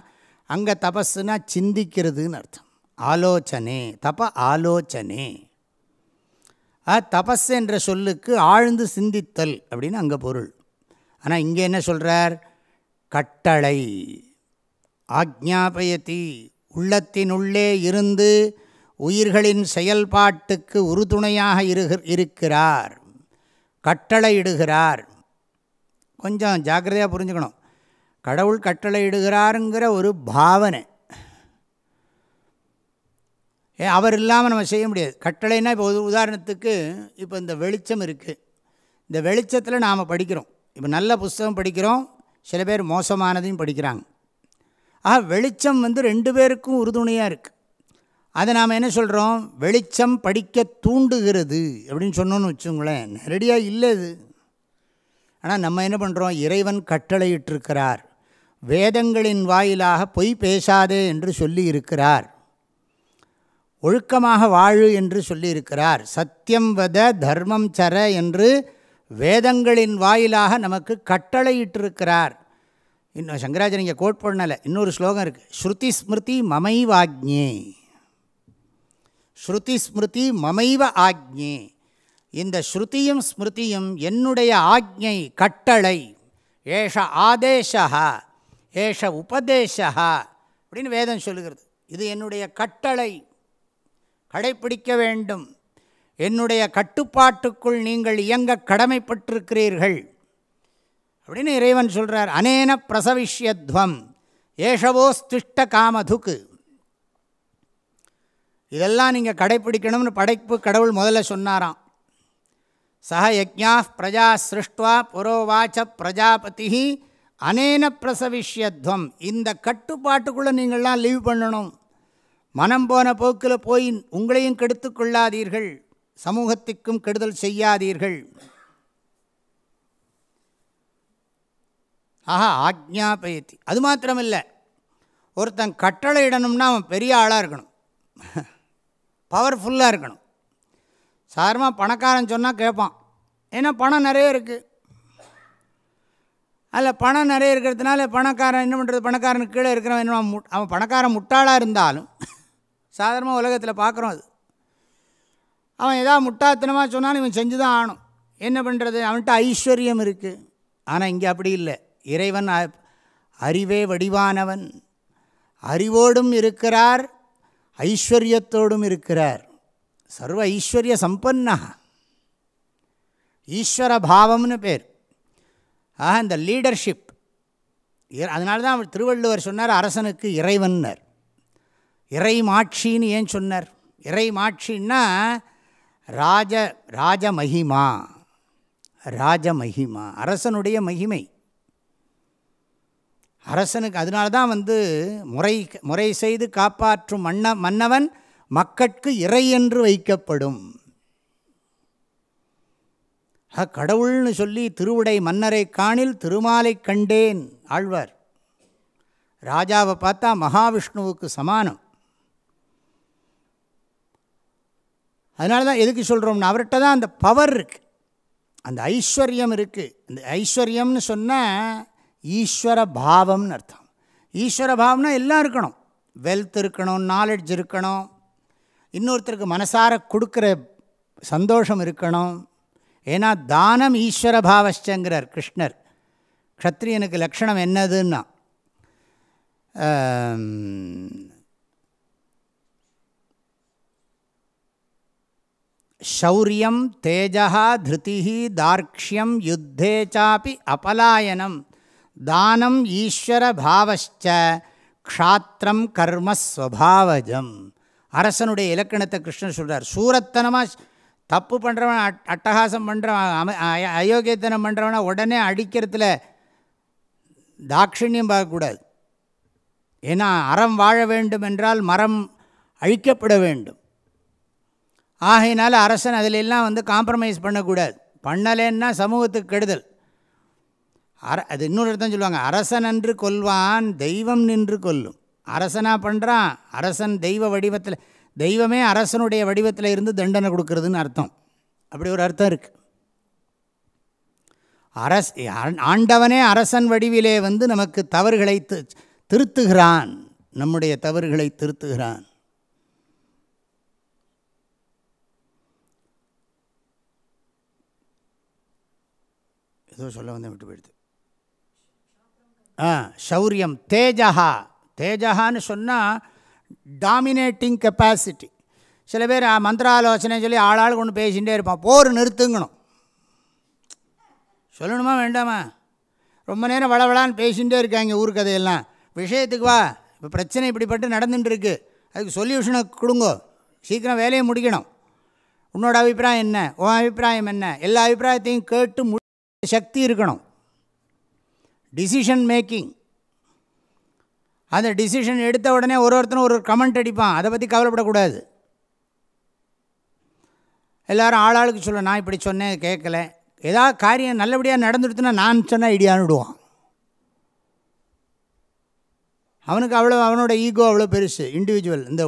அங்கே தபஸுனா சிந்திக்கிறதுன்னு அர்த்தம். ஆலோசனை தப ஆலோசனை. ஆ தபஸ் என்ற சொல்லுக்கு ஆழ்ந்து சிந்தித்தல் அப்படின்னு அங்கே பொருள். ஆனால் இங்கே என்ன சொல்கிறார் கட்டளை. ஆக்ஞாபயத்தி. உள்ளத்தினுள்ளே இருந்து உயிர்களின் செயல்பாட்டுக்கு உறுதுணையாக இரு இருக்கிறார். கட்டளையிடுகிறார் கொஞ்சம் ஜாக்கிரதையாக புரிஞ்சுக்கணும். கடவுள் கட்டளையிடுகிறாருங்கிற ஒரு பாவனை. ஏ அவர் இல்லாமல் நம்ம செய்ய முடியாது. கட்டளைன்னா இப்போ உதாரணத்துக்கு இப்போ இந்த வெளிச்சம் இருக்குது இந்த வெளிச்சத்தில் நாம் படிக்கிறோம். இப்போ நல்ல புஸ்தகம் படிக்கிறோம் சில பேர் மோசமானதையும் படிக்கிறாங்க. ஆக வெளிச்சம் வந்து ரெண்டு பேருக்கும் உறுதுணையாக இருக்குது அதை நாம் என்ன சொல்கிறோம் வெளிச்சம் படிக்க தூண்டுகிறது அப்படின்னு சொன்னோன்னு வச்சுங்களேன் நேரடியாக இல்லை இது. ஆனால் நம்ம என்ன பண்ணுறோம் இறைவன் கட்டளையிட்டிருக்கிறார். வேதங்களின் வாயிலாக பொய் பேசாதே என்று சொல்லி இருக்கிறார் ஒழுக்கமாக வாழு என்று சொல்லியிருக்கிறார். சத்தியம் வத தர்மம் சர என்று வேதங்களின் வாயிலாக நமக்கு கட்டளையிட்டிருக்கிறார். இன்னும் சங்கராச்சாரிய இங்கே கோட் பண்ணலை. இன்னொரு ஸ்லோகம் இருக்குது ஸ்ருதி ஸ்மிருதி மமைவ ஆக்ஞே. ஸ்ருதி ஸ்மிருதி மமைவ ஆக்ஞே. இந்த ஸ்ருதியும் ஸ்மிருதியும் என்னுடைய ஆக்ஞை கட்டளை. ஏஷ ஆதேசா ஏஷ உபதேசா அப்படின்னு வேதம் சொல்லுகிறது. இது என்னுடைய கட்டளை. கடைப்பிடிக்க வேண்டும். என்னுடைய கட்டுப்பாட்டுக்குள் நீங்கள் இயங்க கடமைப்பட்டிருக்கிறீர்கள். அப்படின்னு இறைவன் சொல்கிறார் அனேன பிரசவிஷ்யத்வம் ஏஷவோஸ்திஷ்ட காமதுக்கு. இதெல்லாம் நீங்கள் கடைப்பிடிக்கணும்னு படைப்பு கடவுள் முதல்ல சொன்னாராம். சக யஜா பிரஜா சிருஷ்டுவா புரோவாச்ச பிரஜாபதி அனேன பிரசவிஷ்யத்வம் இந்த கட்டுப்பாட்டுக்குள்ளே நீங்கள்லாம் லீவ் பண்ணணும். மனம் போன போக்கில் போய் உங்களையும் கெடுத்து கொள்ளாதீர்கள். சமூகத்திற்கும் கெடுதல் செய்யாதீர்கள். ஆஹா ஆக்ஞாபயத்தி. அது மாத்திரமில்லை. ஒருத்தன் கட்டளை இடணும்னா அவன் பெரிய ஆளாக இருக்கணும். பவர்ஃபுல்லாக இருக்கணும். சாரமாக பணக்காரன் சொன்னால் கேட்பான் ஏன்னா பணம் நிறைய இருக்குது அதில் பணம் நிறைய இருக்கிறதுனால பணக்காரன் என்ன பண்ணுறது பணக்காரனுக்கு கீழே இருக்கிறவன் என்ன முட் அவன் பணக்காரன் முட்டாளாக இருந்தாலும் சாதாரணமாக உலகத்தில் பார்க்குறோம் அது. அவன் ஏதாவது முட்டாத்தனமாக சொன்னாலும் இவன் செஞ்சு தான் ஆகணும். என்ன பண்ணுறது அவன்கிட்ட ஐஸ்வர்யம் இருக்குது ஆனால் இங்கே அப்படி இல்லை. இறைவன் அறிவே வடிவானவன். அறிவோடும் இருக்கிறார் ஐஸ்வர்யத்தோடும் இருக்கிறார். சர்வ ஐஸ்வர்ய சம்பன்னா. ஈஸ்வர பாவம்னு பேர். ஆக இந்த லீடர்ஷிப். அதனால தான் அவர் திருவள்ளுவர் சொன்னார் அரசனுக்கு இறைவன்னர். இறை மாட்சின்னு ஏன் சொன்னார்? இறைமாட்சின்னா ராஜ ராஜமகிமா ராஜமகிமா அரசனுடைய மகிமை. அரசனுக்கு அதனால தான் வந்து முறை முறை செய்து காப்பாற்றும் மன்ன மன்னவன் மக்கட்கு இறை என்று வைக்கப்படும். கடவுள்னு சொல்லி திருவுடை மன்னரை காணில் திருமாலை கண்டேன் ஆழ்வார். ராஜாவை பார்த்தா மகாவிஷ்ணுவுக்கு சமானம். அதனால தான் எதுக்கு சொல்கிறோம்னா அவர்கிட்ட தான் அந்த பவர் இருக்குது அந்த ஐஸ்வர்யம் இருக்குது இந்த ஐஸ்வர்யம்னு சொன்னால் ஈஸ்வர பாவம்னு அர்த்தம். ஈஸ்வர பாவம்னா எல்லாம் இருக்கணும். வெல்த் இருக்கணும் நாலெட்ஜ் இருக்கணும். இன்னொருத்தருக்கு மனசார கொடுக்குற சந்தோஷம் இருக்கணும். ஏன்னா தானம் ஈஸ்வர பாவஷ்டங்கிறார் கிருஷ்ணர். க்ஷத்ரியனுக்கு லக்ஷணம் என்னதுன்னா சௌரியம் தேஜா திருதிஹி தார்க்ஷியம் யுத்தே சாப்பி அபலாயனம். தானம் ஈஸ்வர பாவச்ச க்ஷாத்திரம் கர்மஸ்வபாவஜம் அரசனுடைய இலக்கணத்தை கிருஷ்ணன் சொல்கிறார் சூரத்தனமாக தப்பு பண்ணுறவன் அட் அட்டகாசம் பண்ணுறவன் அயோக்கியத்தனம் பண்ணுறவனை உடனே அடிக்கிறதுல தாட்சிணியம் பார்க்கக்கூடாது. ஏன்னா அறம் வாழ வேண்டும் என்றால் மரம் அழிக்கப்பட வேண்டும். ஆகையினால அரசன் அதிலெல்லாம் வந்து காம்ப்ரமைஸ் பண்ணக்கூடாது. பண்ணலேன்னா சமூகத்துக்கு கெடுதல். அர அது இன்னொரு இடத்தான் சொல்லுவாங்க. அரசன் என்று கொல்வான் தெய்வம் நின்று கொல்லும். அரசனாக பண்ணுறான் அரசன் தெய்வ வடிவத்தில் தெய்வமே அரசனுடைய வடிவத்தில் இருந்து தண்டனை கொடுக்கறதுன்னு அர்த்தம். அப்படி ஒரு அர்த்தம் இருக்குது அரஸ் ஆண்டவனே அரசன் வடிவிலே வந்து நமக்கு தவறுகளை திருத்துகிறான். நம்முடைய தவறுகளை திருத்துகிறான். ஏதோ சொல்ல வந்தேன் விட்டு போயிடுது. ஆ ஷௌரியம் தேஜஹா. தேஜஹான்னு சொன்னால் டாமினேட்டிங் கெப்பாசிட்டி சில பேர் மந்திராலோசனை சொல்லி ஆளாள் கொண்டு பேசிகிட்டே இருப்பான். போர் நிறுத்துங்கணும். சொல்லணுமா வேண்டாமா? ரொம்ப நேரம் வளவளான்னு பேசிகிட்டே இருக்காங்க ஊர் கதையெல்லாம். விஷயத்துக்கு வா. இப்போ பிரச்சனை இப்படிப்பட்டு நடந்துட்டுருக்கு. அதுக்கு சொல்யூஷனை கொடுங்கோ. சீக்கிரம் வேலையை முடிக்கணும். உன்னோட அபிப்பிராயம் என்ன? உன் அபிப்பிராயம் என்ன? எல்லா அபிப்பிராயத்தையும் கேட்டு மு சக்தி இருக்கணும். டிசிஷன் மேக்கிங் அந்த டிசிஷன் எடுத்த உடனே ஒரு ஒருத்தரும் ஒரு கமெண்ட் அடிப்பான். அதை பற்றி கவலைப்படக்கூடாது. எல்லோரும் ஆளாளுக்கு சொல்ல நான் இப்படி சொன்னேன் கேட்கல. ஏதாவது காரியம் நல்லபடியாக நடந்துடுத்துன்னா நான் சொன்ன ஐடியான்னு விடுவான். அவனுக்கு அவ்வளோ அவனோட ஈகோ அவ்வளோ பெருசு. இண்டிவிஜுவல் இந்த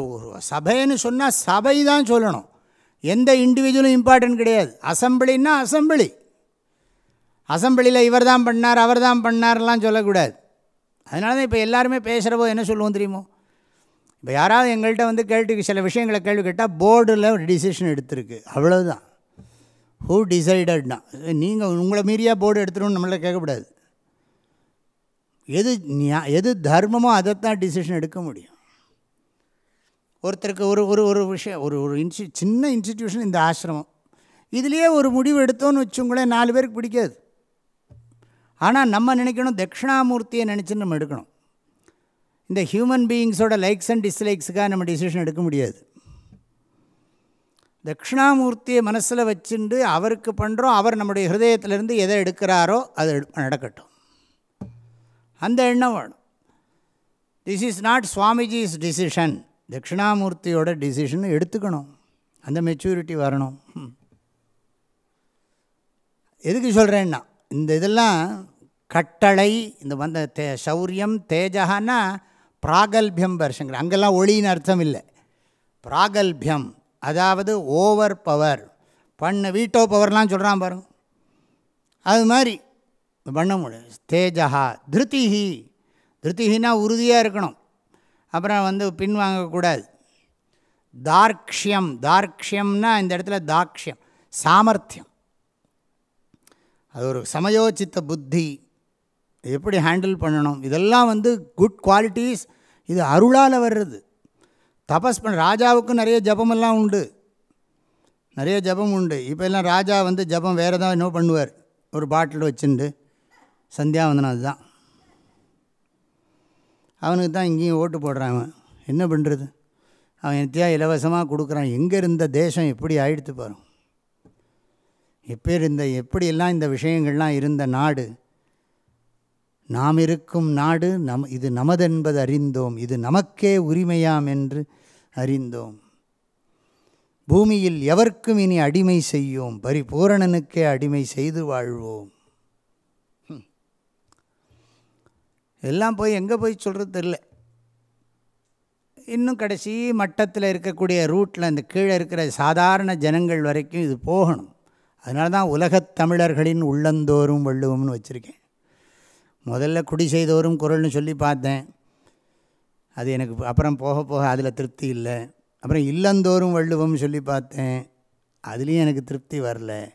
சபைன்னு சொன்னால் சபை தான் சொல்லணும். எந்த இண்டிவிஜுவலும் இம்பார்ட்டன்ட் கிடையாது. அசம்பிளின்னா அசம்பிளி அசம்பிளியில் இவர் தான் பண்ணார் அவர் தான் பண்ணார்லாம் சொல்லக்கூடாது. அதனால தான் இப்போ எல்லாருமே பேசுகிறப்போ என்ன சொல்லுவோம் தெரியுமோ? இப்போ யாராவது எங்கள்கிட்ட வந்து கேட்டு சில விஷயங்களை கேள்வி கேட்டால் போர்டில் ஒரு டிசிஷன் எடுத்திருக்கு. அவ்வளோதான் ஹூ டிசைடட்னா நீங்கள் உங்களை மீறியா போர்டு எடுத்துருன்னு நம்மள கேட்கக்கூடாது. எது எது தர்மமோ அதைத்தான் டிசிஷன் எடுக்க முடியும். ஒருத்தருக்கு ஒரு ஒரு ஒரு விஷயம் ஒரு ஒரு இன்ஸ்டி சின்ன இன்ஸ்டிடியூஷன் இந்த ஆசிரமம். இதுலேயே ஒரு முடிவு எடுத்தோன்னு வச்சுங்களேன் நாலு பேருக்கு பிடிக்காது. ஆனால் நம்ம நினைக்கணும் தட்சிணாமூர்த்தியை நினச்சி நம்ம எடுக்கணும். இந்த ஹியூமன் பீயிங்ஸோட லைக்ஸ் அண்ட் டிஸ்லைக்ஸுக்காக நம்ம டிசிஷன் எடுக்க முடியாது. தட்சிணாமூர்த்தியை மனசில் வச்சுண்டு அவருக்கு பண்ணுறோம் அவர் நம்முடைய ஹிருதயத்திலேருந்து எதை எடுக்கிறாரோ அது நடக்கட்டும். அந்த எண்ணம் வேணும். This is not Swamiji's decision தட்சிணாமூர்த்தியோட decision எடுத்துக்கணும். அந்த மெச்சூரிட்டி வரணும். எதுக்கு சொல்கிறேன்னா இந்த இதெல்லாம் கட்டளை இந்த வந்த தே சௌரியம் தேஜகான்னா பிராகல்பியம் வருஷங்கள். அங்கெல்லாம் ஒளின்னு அர்த்தம் இல்லை பிராகல்பியம் அதாவது ஓவர் பவர். பண்ண வீட்டோ பவர்லாம் சொல்கிறான் பாருங்க. அது மாதிரி பண்ண முடியும். தேஜகா திருத்திஹி. திருத்திகினா உறுதியாக இருக்கணும். அப்புறம் வந்து பின்வாங்கக்கூடாது தார்க்ஷியம் தார்க்ஷியம்னா இந்த இடத்துல தாக்ஷியம் சாமர்த்தியம். அது ஒரு சமயோச்சித்த புத்தி. எப்படி ஹேண்டில் பண்ணணும்? இதெல்லாம் வந்து குட் குவாலிட்டிஸ். இது அருளால் வர்றது. தபஸ் பண்ண ராஜாவுக்கும் நிறைய ஜபமெல்லாம் உண்டு. நிறைய ஜபம் உண்டு. இப்போ எல்லாம் ராஜா வந்து ஜபம் வேறு தான் இன்னும் பண்ணுவார். ஒரு பாட்டில் வச்சுண்டு. சந்தியாவந்தனம் அதுதான். அவனுக்கு தான் இங்கேயும் ஓட்டு போடுறான் அவன். என்ன பண்ணுறது அவன் எத்தையாக இலவசமாக கொடுக்குறான். எங்கே இருந்த தேசம் எப்படி ஆயிடுத்து பாரு எப்போ இருந்த எப்படியெல்லாம் இந்த விஷயங்கள்லாம் இருந்த நாடு நாம் இருக்கும் நாடு நம் இது நமதென்பது அறிந்தோம். இது நமக்கே உரிமையாம் என்று அறிந்தோம். பூமியில் எவர்க்கும் இனி அடிமை செய்யோம். பரிபூரணனுக்கே அடிமை செய்து வாழ்வோம். எல்லாம் போய் எங்கே போய் சொல்கிறது தெரில. இன்னும் கடைசி மட்டத்தில் இருக்கக்கூடிய ரூட்டில் இந்த கீழே இருக்கிற சாதாரண ஜனங்கள் வரைக்கும் இது போகணும். அதனால தான் உலகத் தமிழர்களின் உள்ளந்தோறும் வள்ளுவோம்னு வச்சுருக்கேன். முதல்ல குடி செய்தோறும் குரல்னு சொல்லி பார்த்தேன். அது எனக்கு அப்புறம் போக போக அதில் திருப்தி இல்லை. அப்புறம் இல்லந்தோறும் வள்ளுவம் சொல்லி பார்த்தேன். அதுலேயும் எனக்கு திருப்தி வரல.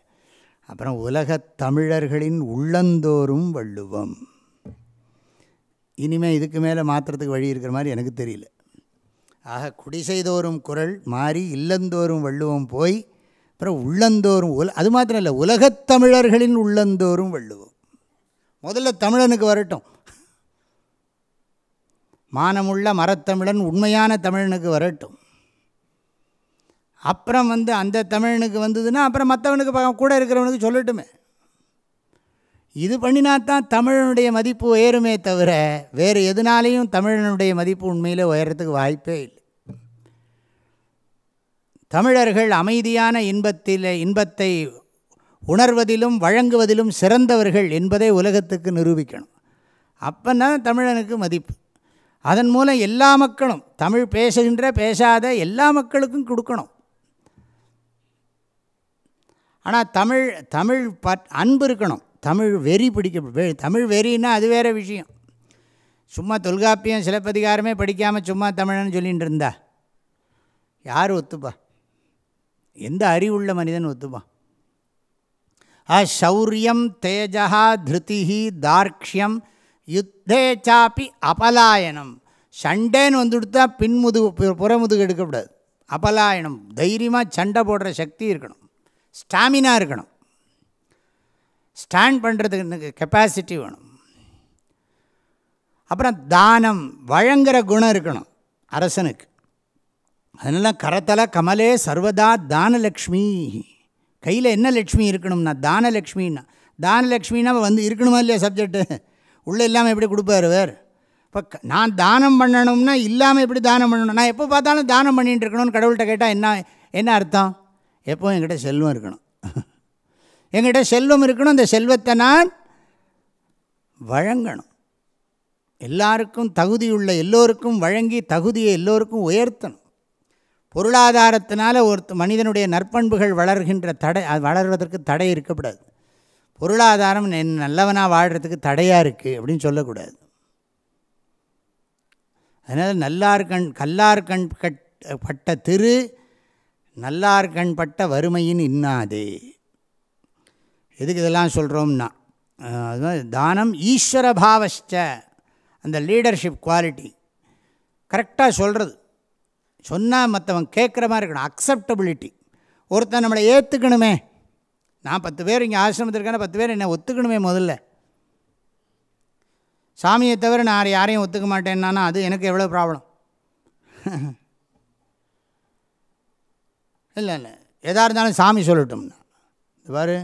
அப்புறம் உலகத் தமிழர்களின் உள்ளந்தோறும் வள்ளுவம். இனிமேல் இதுக்கு மேலே மாற்றுறதுக்கு வழி இருக்கிற மாதிரி எனக்கு தெரியல. ஆக குடிசைதோறும் குரல் மாறி இல்லந்தோறும் வள்ளுவம் போய் அப்புறம் உள்ளந்தோறும் உல அது மாத்திரம் இல்லை உலகத் தமிழர்களின் உள்ளந்தோறும் வள்ளுவம். முதல்ல தமிழனுக்கு வரட்டும். மானமுள்ள மரத்தமிழன் உண்மையான தமிழனுக்கு வரட்டும். அப்புறம் வந்து அந்த தமிழனுக்கு வந்ததுன்னா அப்புறம் மற்றவனுக்கு ப- கூட இருக்கிறவனுக்கு சொல்லட்டுமே. இது பண்ணினா தான் தமிழனுடைய மதிப்பு உயருமே தவிர வேறு எதுனாலையும் தமிழனுடைய மதிப்பு உண்மையில் உயரத்துக்கு வாய்ப்பே இல்லை. தமிழர்கள் அமைதியான இன்பத்தில் இன்பத்தை உணர்வதிலும் வழங்குவதிலும் சிறந்தவர்கள் என்பதை உலகத்துக்கு நிரூபிக்கணும். அப்போன்னா தமிழனுக்கு மதிப்பு. அதன் மூலம் எல்லா மக்களும் தமிழ் பேசுகின்ற பேசாத எல்லா மக்களுக்கும் கொடுக்கணும். ஆனால் தமிழ் தமிழ் பற் அன்பு இருக்கணும். தமிழ் வெறி பிடிக்க வெ- தமிழ் வெறின்னா அது வேறு விஷயம். சும்மா தொல்காப்பியம் சிலப்பதிகாரமே படிக்காமல் சும்மா தமிழன்னு சொல்லிகிட்டு இருந்தா? யார் ஒத்துப்பா? எந்த அறிவுள்ள மனிதன் ஒத்துப்பான்? அசௌரியம் தேஜா திருத்திஹி தார்க்ஷியம் யுத்தே சாப்பி அபலாயனம். சண்டேன்னு வந்துடுத்தா பின்முதுகு புறமுதுகு எடுக்கக்கூடாது அபலாயனம். தைரியமாக சண்டை போடுற சக்தி இருக்கணும். ஸ்டாமினா இருக்கணும். ஸ்டாண்ட் பண்ணுறதுக்கு கெப்பாசிட்டி வேணும். அப்புறம் தானம். வழங்குற குணம் இருக்கணும் அரசனுக்கு. அதனால் கரத்தல கமலே சர்வதா தானலக்ஷ்மி. கையில் என்ன லக்ஷ்மி இருக்கணும்னா தானலக்ஷ்மின்னா தானலக்ஷ்மின்னா வந்து இருக்கணுமா இல்லையா சப்ஜெக்ட்டு உள்ளே இல்லாமல் எப்படி கொடுப்பாரு வேறு இப்போ நான் தானம் பண்ணணும்னா இல்லாமல் எப்படி தானம் பண்ணணும்? நான் எப்போ பார்த்தாலும் தானம் பண்ணிகிட்டு இருக்கணும்னு கடவுள்கிட்ட கேட்டால் என்ன என்ன அர்த்தம்? எப்போ என்கிட்ட செல்வம் இருக்கணும். [LAUGHS] என்கிட்ட செல்வம் இருக்கணும். இந்த செல்வத்தை நான் வழங்கணும். எல்லாருக்கும் தகுதியுள்ள எல்லோருக்கும் வழங்கி தகுதியை எல்லோருக்கும் உயர்த்தணும். பொருளாதாரத்தினால ஒரு மனிதனுடைய நற்பண்புகள் வளர்கின்ற தடை அது வளர்வதற்கு தடை இருக்கக்கூடாது. பொருளாதாரம் நெ- நல்லவனாக வாழ்கிறதுக்கு தடையாக இருக்குது அப்படின்னு சொல்லக்கூடாது. அதனால் நல்லார்கண் கல்லார்கண் கட் பட்ட திரு நல்லார்கண் பட்ட வறுமையின் இன்னாதே. எதுக்கு இதெல்லாம் சொல்கிறோம்னா அதுதான் தானம் ஈஸ்வர பாவஸ்ட அந்த லீடர்ஷிப் குவாலிட்டி கரெக்டாக சொல்கிறது சொன்னால் மற்றவன் கேட்குற மாதிரி இருக்கணும். அக்செப்டபிலிட்டி ஒருத்தன் நம்மளை ஏற்றுக்கணுமே நான் பத்து பேர் இங்கே ஆசிரமத்தில் இருக்கேன்னா பத்து பேர் என்னை ஒத்துக்கணுமே முதல்ல. சாமியை தவிர நான் யாரையும் ஒத்துக்க மாட்டேன்னா அது எனக்கு எவ்வளோ ப்ராப்ளம் [LAUGHS] இல்லை இல்லை. எதாக இருந்தாலும் சாமி சொல்லட்டும்னா. இது பாரு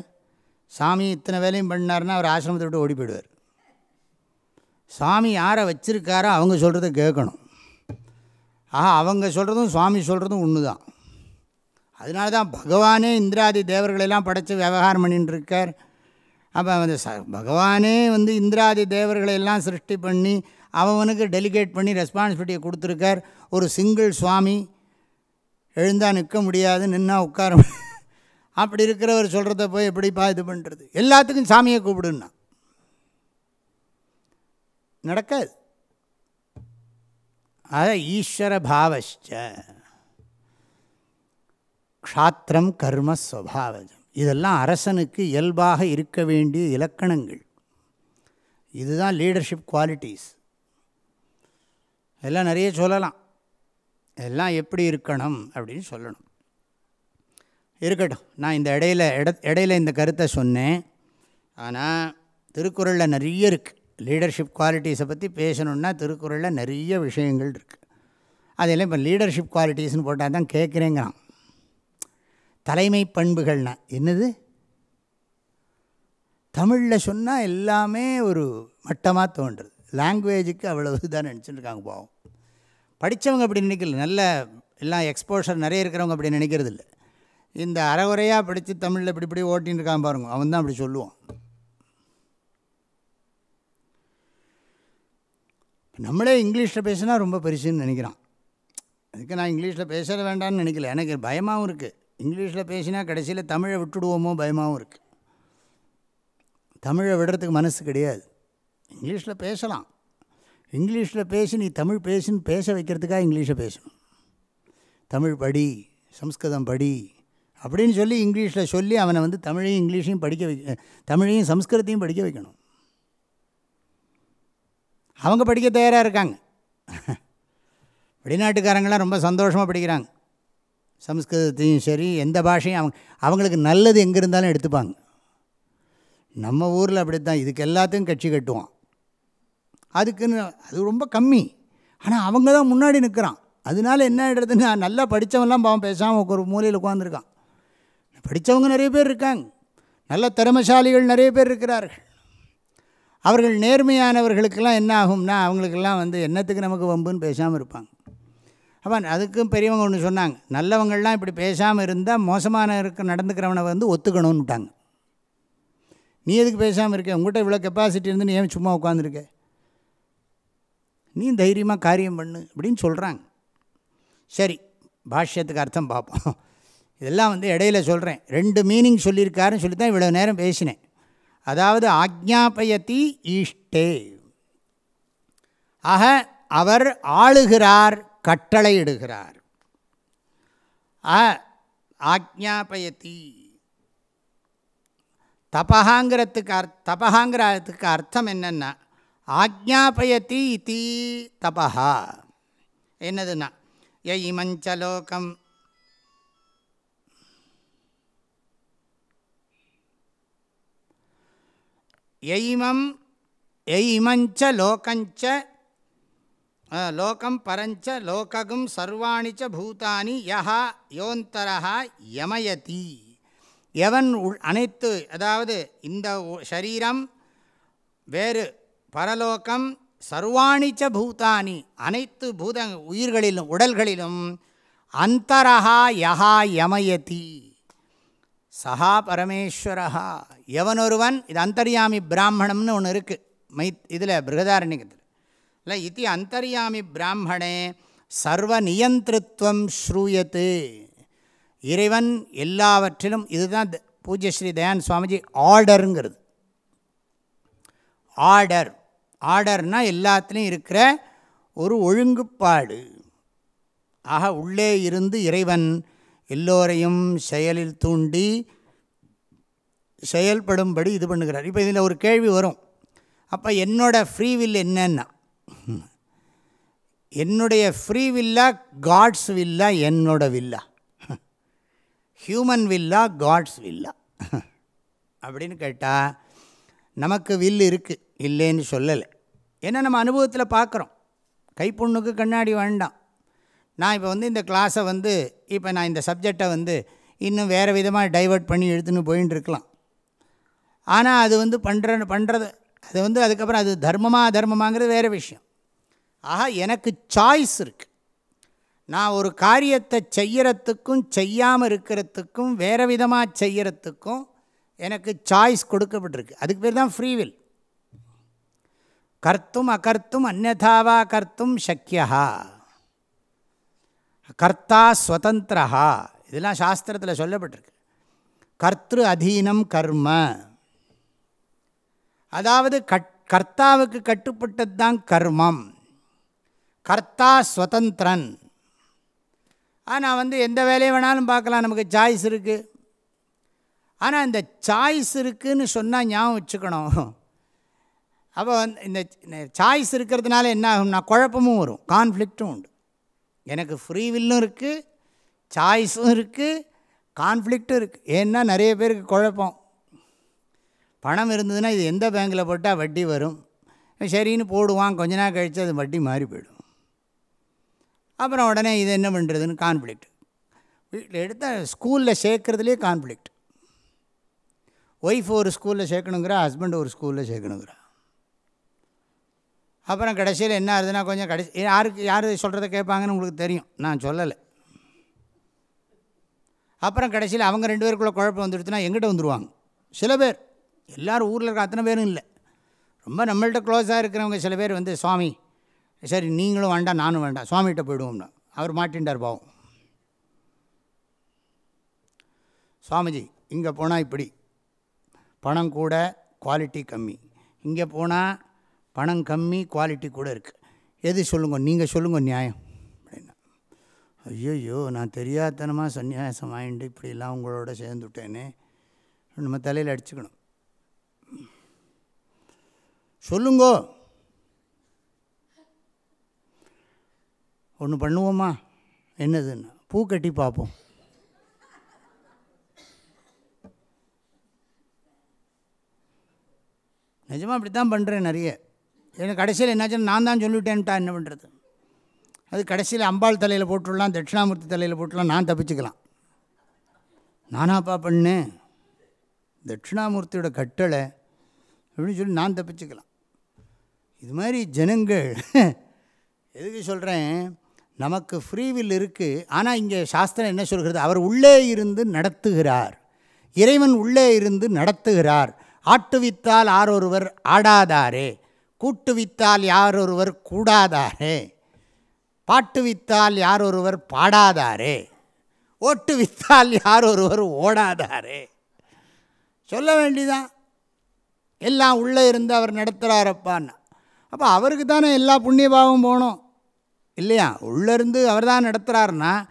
சாமி இத்தனை வேலையும் பண்ணார்னா அவர் ஆசிரமத்தை விட்டு ஓடி போயிடுவார். சாமி யாரை வச்சுருக்காரோ அவங்க சொல்கிறத கேட்கணும். ஆஹா அவங்க சொல்கிறதும் சுவாமி சொல்கிறதும் ஒன்று தான் அதனால தான் பகவானே இந்திராதி தேவர்களெல்லாம் படைத்து விவகாரம் பண்ணிட்டு இருக்கார் அப்போ வந்து ச பகவானே வந்து இந்திராதி தேவர்களை எல்லாம் சிருஷ்டி பண்ணி அவனுக்கு டெலிகேட் பண்ணி ரெஸ்பான்சிபிலிட்டியை கொடுத்துருக்கார். ஒரு சிங்கிள் சுவாமி எழுந்தால் நிற்க முடியாது நின்னா உட்கார அப்படி இருக்கிறவர் சொல்கிறத போய் எப்படிப்பா இது பண்ணுறது எல்லாத்துக்கும் சாமியை கூப்பிடுன்னா. நடக்காது. ஆக ஈஸ்வர பாவச்ச க்ஷாத்திரம் கர்ம ஸ்வபாவஜம். இதெல்லாம் அரசனுக்கு இயல்பாக இருக்க வேண்டிய இலக்கணங்கள். இதுதான் லீடர்ஷிப் குவாலிட்டிஸ் எல்லாம் நிறைய சொல்லலாம். எல்லாம் எப்படி இருக்கணும் அப்படின்னு சொல்லணும். இருக்கட்டும். நான் இந்த இடையில இட இடையில இந்த கருத்தை சொன்னேன். ஆனால் திருக்குறளில் நிறைய இருக்குது லீடர்ஷிப் குவாலிட்டிஸை பற்றி பேசணுன்னா திருக்குறளில் நிறைய விஷயங்கள் இருக்குது அதெல்லாம் இப்போ லீடர்ஷிப் குவாலிட்டிஸ்னு போட்டால் தான் கேட்குறேங்கிறான் தலைமை பண்புகள்னா என்னது? தமிழில் சொன்னால் எல்லாமே ஒரு மட்டமாக தோன்றுறது லாங்குவேஜுக்கு அவ்வளோ இதுதான் நினச்சிட்டுருக்காங்க பாவம். படித்தவங்க அப்படி நினைக்கல. நல்ல எல்லாம் எக்ஸ்போஷர் நிறைய இருக்கிறவங்க அப்படி நினைக்கிறது இல்லை இந்த அறகுறையாக படித்து தமிழில் இப்படி இப்படி ஓட்டின்னு இருக்கான் பாருங்க. அவன் தான் அப்படி சொல்லுவான். நம்மளே இங்கிலீஷில் பேசினா ரொம்ப பெருசுன்னு நினைக்கிறான். அதுக்கு நான் இங்கிலீஷில் பேச வேண்டாம்னு நினைக்கல. எனக்கு பயமாகவும் இருக்குது இங்கிலீஷில் பேசினா கடைசியில் தமிழை விட்டுடுவோமோ பயமாகவும் இருக்குது தமிழை விடுறதுக்கு மனசு கிடையாது. இங்கிலீஷில் பேசலாம். இங்கிலீஷில் பேசி நீ தமிழ் பேசுன்னு பேச வைக்கிறதுக்காக இங்கிலீஷை பேசணும். தமிழ் படி சம்ஸ்கிருதம் படி அப்படின்னு சொல்லி இங்கிலீஷில் சொல்லி அவனை வந்து தமிழையும் இங்கிலீஷையும் படிக்க வைக்க தமிழையும் சம்ஸ்கிருதத்தையும் படிக்க வைக்கணும். அவங்க படிக்க தயாராக இருக்காங்க. வெளிநாட்டுக்காரங்களாம் ரொம்ப சந்தோஷமாக படிக்கிறாங்க. சம்ஸ்கிருதத்தையும் சரி எந்த பாஷையும் அவங்க அவங்களுக்கு நல்லது எங்கே இருந்தாலும் எடுத்துப்பாங்க. நம்ம ஊரில் அப்படி தான் இதுக்கு எல்லாத்தையும் கட்சி கட்டுவான். அதுக்குன்னு அது ரொம்ப கம்மி. ஆனால் அவங்க தான் முன்னாடி நிற்கிறான் அதனால என்ன ஆகிடுறதுன்னா நல்லா படித்தவன்லாம் பாவம் பேசாமல் ஒரு மூலையில் உட்காந்துருக்கான் படித்தவங்க நிறைய பேர் இருக்காங்க. நல்ல திறமசாலிகள் நிறைய பேர் இருக்கிறார்கள். அவர்கள் நேர்மையானவர்களுக்கெல்லாம் என்ன ஆகும்னா அவங்களுக்கெல்லாம் வந்து என்னத்துக்கு நமக்கு வம்புன்னு பேசாமல் இருப்பாங்க. அப்போ அதுக்கும் பெரியவங்க ஒன்று சொன்னாங்க நல்லவங்கள்லாம் இப்படி பேசாமல் இருந்தால் மோசமான இருக்க நடந்துக்கிறவனை வந்து ஒத்துக்கணும்னுட்டாங்க. நீ எதுக்கு பேசாமல் இருக்க? உங்கள்கிட்ட இவ்வளோ கெப்பாசிட்டி இருந்து நீ ஏன் சும்மா உட்காந்துருக்க நீ தைரியமாக காரியம் பண்ணு அப்படின்னு சொல்கிறாங்க சரி பாஷ்யத்துக்கு அர்த்தம் பார்ப்போம் இதெல்லாம் வந்து இடையில சொல்கிறேன் ரெண்டு மீனிங் சொல்லியிருக்காருன்னு சொல்லி தான் இவ்வளோ நேரம் பேசினேன். அதாவது ஆக்ஞாபயதி ஈஷ்டே. ஆக அவர் ஆளுகிறார் கட்டளையிடுகிறார் ஆ ஆக்ஞாபயதி தபகாங்கிறதுக்கு அர் தபகாங்கிறதுக்கு அர்த்தம் என்னென்னா ஆக்ஞாபயதி இதி தபஹா. என்னதுன்னா ய இமஞ்சலோகம் எய்மம் எய்மஞ்ச லோகஞ்ச லோகம் பரஞ்ச லோககும் சர்வாணிச்ச பூதானி யஹா யோந்தரஹா யமயதி. எவன் உள் அனைத்து அதாவது இந்த சரீரம் வேறு பரலோகம் சர்வாணிச்ச பூதானி அனைத்து பூத உயிர்களிலும் உடல்களிலும் அந்தரஹா யஹா யமயதி. சஹா பரமேஸ்வரஹா. எவனொருவன் இது அந்தர்யாமி பிராமணம்னு ஒன்று இருக்குது மை இதில் பிருகதாரண்யத்தில் இல்லை இது அந்தர்யாமி பிராமணே சர்வ நியந்திருத்வம் ஸ்ரூயத்து. இறைவன் எல்லாவற்றிலும் இதுதான் த- பூஜ்ய ஸ்ரீ தயான் சுவாமிஜி ஆர்டருங்கிறது. ஆர்டர் ஆர்டர்னால் எல்லாத்துலேயும் இருக்கிற ஒரு ஒழுங்குப்பாடு. ஆக உள்ளே இருந்து இறைவன் எல்லோரையும் செயலில் தூண்டி செயல்படும்படி இது பண்ணுகிறார். இப்போ இதில் ஒரு கேள்வி வரும். அப்போ என்னோடய ஃப்ரீவில் என்னன்னா? என்னுடைய ஃப்ரீ வில்லா காட்ஸ் வில்லா என்னோட வில்லா ஹியூமன் வில்லா காட்ஸ் வில்லா அப்படின்னு கேட்டால் நமக்கு வில் இருக்குது இல்லைன்னு சொல்லலை. ஏன்னா நம்ம அனுபவத்தில் பார்க்குறோம் கைப்புண்ணுக்கு கண்ணாடி வேண்டாம். நான் இப்போ வந்து இந்த கிளாஸை வந்து இப்போ நான் இந்த சப்ஜெக்டை வந்து இன்னும் வேறு விதமாக டைவர்ட் பண்ணி எடுத்துன்னு போயின்னு இருக்கலாம். ஆனால் அது வந்து பண்ணுற பண்ணுறது அது வந்து அதுக்கப்புறம் அது தர்மமாக தர்மமாங்கிறது வேறு விஷயம். ஆக எனக்கு சாய்ஸ் இருக்குது நான் ஒரு காரியத்தை செய்கிறத்துக்கும் செய்யாமல் இருக்கிறதுக்கும் வேறு விதமாக செய்கிறத்துக்கும் எனக்கு சாய்ஸ் கொடுக்கப்பட்டிருக்கு. அதுக்கு பேர் தான் ஃப்ரீவில் கர்த்தும் அகர்த்தும் அந்நதாவா கர்த்தும் சக்கியா கர்த்தா ஸ்வதந்திரா இதெல்லாம் சாஸ்திரத்தில் சொல்லப்பட்டிருக்கு. கர்த்திரு அதீனம் கர்ம. அதாவது கட் கர்த்தாவுக்கு கட்டுப்பட்டது தான் கர்மம். கர்த்தா ஸ்வதந்திரன். ஆனால் வந்து எந்த வேலையை வேணாலும் பார்க்கலாம் நமக்கு சாய்ஸ் இருக்குது ஆனால் இந்த சாய்ஸ் இருக்குதுன்னு சொன்னால் ஞாபகம் வச்சுக்கணும். அப்போ வந்து இந்த சாய்ஸ் இருக்கிறதுனால என்ன ஆகும்னா குழப்பமும் வரும் கான்ஃப்ளிக்ட்டும் உண்டு. எனக்கு ஃப்ரீ வில்லும் இருக்குது சாய்ஸும் இருக்குது கான்ஃப்ளிக்ட்டும் இருக்குது ஏன்னா நிறைய பேருக்கு குழப்பம். பணம் இருந்ததுன்னா இது எந்த பேங்க்கில் போட்டால் வட்டி வரும்? சரின்னு போடுவான் கொஞ்ச நாள் கழித்து அது வட்டி மாறி போயிடும். அப்புறம் உடனே இது என்ன பண்ணுறதுன்னு கான்ஃப்ளிக்ட் வீட்டில் எடுத்தால் ஸ்கூலில் சேர்க்குறதுலேயே கான்ஃப்ளிக்ட் ஒய்ஃப் ஒரு ஸ்கூலில் சேர்க்கணுங்கிறா ஹஸ்பண்ட் ஒரு ஸ்கூலில் சேர்க்கணுங்கிறா. அப்புறம் கடைசியில் என்ன ஆகுதுன்னா கொஞ்சம் கடைசி யாருக்கு யார் சொல்கிறத கேட்பாங்கன்னு உங்களுக்கு தெரியும். நான் சொல்லலை. அப்புறம் கடைசியில் அவங்க ரெண்டு பேருக்குள்ளே குழப்பம் வந்துடுச்சுன்னா எங்கிட்ட வந்துடுவாங்க சில பேர் எல்லோரும் ஊரில் இருக்க அத்தனை பேரும் இல்லை. ரொம்ப நம்மள்கிட்ட க்ளோஸாக இருக்கிறவங்க சில பேர் வந்து சுவாமி சரி நீங்களும் வேண்டாம் நானும் வேண்டாம் சுவாமிகிட்ட போயிடுவோம்னா. அவர் மாட்டின்றார் பாவம். சுவாமிஜி இங்கே போனால் இப்படி. பணம் கூட குவாலிட்டி கம்மி. இங்கே போனால் பணம் கம்மி குவாலிட்டி கூட இருக்குது எது சொல்லுங்க நீங்கள் சொல்லுங்கள் நியாயம். அப்படின்னா ஐயோ நான் தெரியாதனமாக சன்னியாசம் வாங்கிட்டு இப்படிலாம் உங்களோட சேர்ந்துட்டேனே. நம்ம தலையில் அடிச்சுக்கணும். சொல்லுங்கோ. ஒன்று பண்ணுவோமா? என்னதுன்னு? பூ கட்டி பார்ப்போம் நிஜமாக அப்படி தான் பண்ணுறேன் நிறைய. எனக்கு கடைசியில் என்னாச்சுன்னு நான் தான் சொல்லிவிட்டேன்ட்டா என்ன பண்ணுறது அது கடைசியில் அம்பாள் தலையில் போட்டுடலாம் தட்சிணாமூர்த்தி தலையில் போட்டுடலாம் நான் தப்பிச்சுக்கலாம். நானாப்பா பண்ணேன் தட்சிணாமூர்த்தியோட கட்டளை அப்படின்னு சொல்லி நான் தப்பிச்சுக்கலாம். இது மாதிரி ஜனங்கள் எதுக்கு சொல்கிறேன் நமக்கு ஃப்ரீவில் இருக்குது ஆனால் இங்கே சாஸ்திரம் என்ன சொல்கிறது? அவர் உள்ளே இருந்து நடத்துகிறார். இறைவன் உள்ளே இருந்து நடத்துகிறார். ஆட்டுவித்தால் ஆரொருவர் ஆடாதாரே. கூட்டுவித்தால் யாரொருவர் கூடாதாரே? பாட்டுவித்தால் யாரொருவர் பாடாதாரே? ஓட்டுவித்தால் யாரொருவர் ஓடாதாரே? சொல்ல வேண்டிதான். எல்லாம் உள்ளே இருந்து அவர் நடத்துகிறாரப்பான்னு அப்போ அவருக்கு தானே எல்லா புண்ணியபாவம் போகணும். இல்லையா? உள்ளேருந்து அவர் தான் நடத்துகிறாருன்னா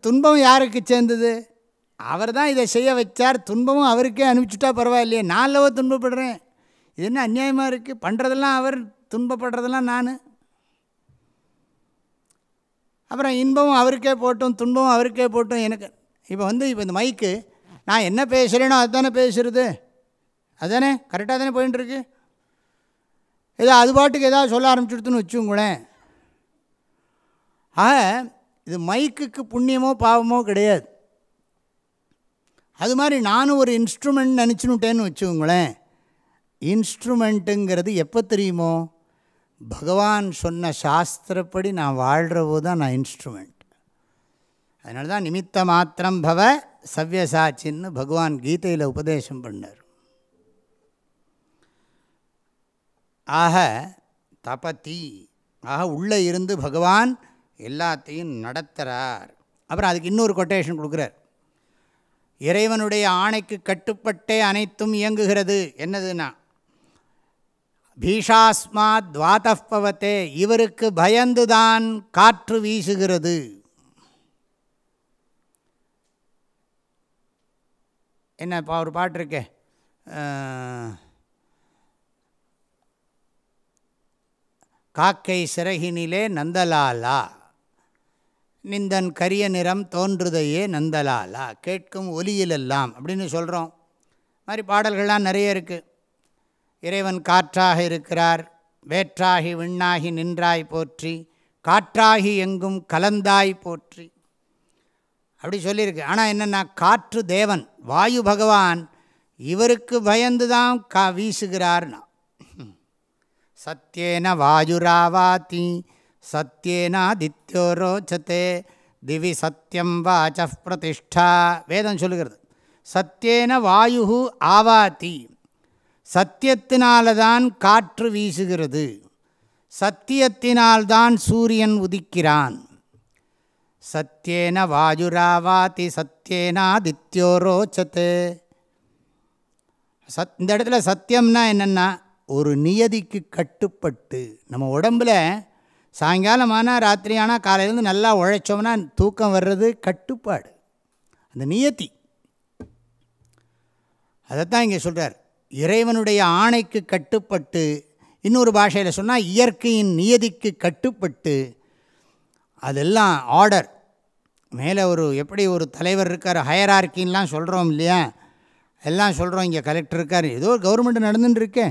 துன்பம் யாருக்கு சேர்ந்தது? அவர் தான் இதை செய்ய வச்சார். துன்பமும் அவருக்கே அனுப்பிச்சுட்டா பரவாயில்லையே. நான் அல்லவோ துன்பப்படுறேன். இது என்ன அநியாயமாக இருக்குது பண்ணுறதெல்லாம் அவர் துன்பப்படுறதெல்லாம் நான். அப்புறம் இன்பமும் அவருக்கே போட்டும் துன்பமும் அவருக்கே போட்டும் எனக்கு. இப்போ வந்து இப்போ இந்த மைக்கு நான் என்ன பேசுகிறேனோ அதுதானே பேசுகிறது அதுதானே கரெக்டாக தானே போயின்ட்டுருக்கு ஏதோ அது பாட்டுக்கு ஏதாவது சொல்ல ஆரம்பிச்சுடுத்துன்னு வச்சுங்களேன் ஆக இது மைக்குக்கு புண்ணியமோ பாவமோ கிடையாது. அது மாதிரி நானும் ஒரு இன்ஸ்ட்ருமெண்ட் நினச்சினுட்டேன்னு வச்சுக்கோங்களேன். இன்ஸ்ட்ருமெண்ட்டுங்கிறது எப்போ தெரியுமோ? பகவான் சொன்ன சாஸ்திரப்படி நான் வாழ்கிற போது தான் நான் இன்ஸ்ட்ருமெண்ட் அதனால தான் நிமித்த மாத்திரம் பவ சவ்யசாச்சின்னு பகவான் கீதையில் உபதேசம் பண்ணார். ஆக தபதி ஆக உள்ளே இருந்து பகவான் எல்லாத்தையும் நடத்துகிறார் அப்புறம் அதுக்கு இன்னொரு கொட்டேஷன் கொடுக்குறார். இறைவனுடைய ஆணைக்கு கட்டுப்பட்டே அனைத்தும் இயங்குகிறது. என்னதுன்னா பீஷாஸ்மாத் துவாதப்பவத்தே இவருக்கு பயந்துதான் காற்று வீசுகிறது. என்ன இப்போ ஒரு பாட்டு இருக்கே. காக்கை சிறகினிலே நந்தலாலா நிந்தன் கரிய நிறம் தோன்றுதையே நந்தலாலா கேட்கும் ஒலியிலெல்லாம் அப்படின்னு சொல்கிறோம் மாதிரி பாடல்கள்லாம் நிறைய இருக்குது இறைவன் காற்றாக இருக்கிறார் வேற்றாகி விண்ணாகி நின்றாய் போற்றி காற்றாகி எங்கும் கலந்தாய் போற்றி. அப்படி சொல்லியிருக்கு. ஆனால் என்னென்னா காற்று தேவன் வாயு பகவான் இவருக்கு பயந்து தான் கா வீசுகிறார்னா. சத்தியேன வாயுராவாதி சத்தியேனாதித்யோ ரோச்சத்தே திவி சத்தியம் வாச்ச பிரதிஷ்டா. வேதம் சொல்லுகிறது. சத்தியேன வாயு ஆவாத்தி ஆவாதி சத்தியத்தினால்தான் காற்று வீசுகிறது. சத்தியத்தினால்தான் சூரியன் உதிக்கிறான். சத்தியேன வாயுராவாதி சத்தியேனாதித்யோ ரோச்சத்தே சத் இந்த இடத்துல சத்தியம்னா என்னென்னா ஒரு நியதிக்கு கட்டுப்பட்டு நம்ம உடம்பில் சாயங்காலம் ஆனால் ராத்திரி ஆனால் காலையிலேருந்து நல்லா உழைச்சோம்னா தூக்கம் வர்றது கட்டுப்பாடு. அந்த நியத்தி அதைத்தான் இங்கே சொல்கிறார் இறைவனுடைய ஆணைக்கு கட்டுப்பட்டு இன்னொரு பாஷையில் சொன்னால் இயற்கையின் நியதிக்கு கட்டுப்பட்டு அதெல்லாம் ஆர்டர் மேலே ஒரு எப்படி ஒரு தலைவர் இருக்கார் ஹயரார்க்கின்லாம் சொல்கிறோம் இல்லையா? எல்லாம் சொல்கிறோம் இங்கே கலெக்டர் இருக்கார். ஏதோ ஒரு கவர்மெண்ட் நடந்துன்னு இருக்கே.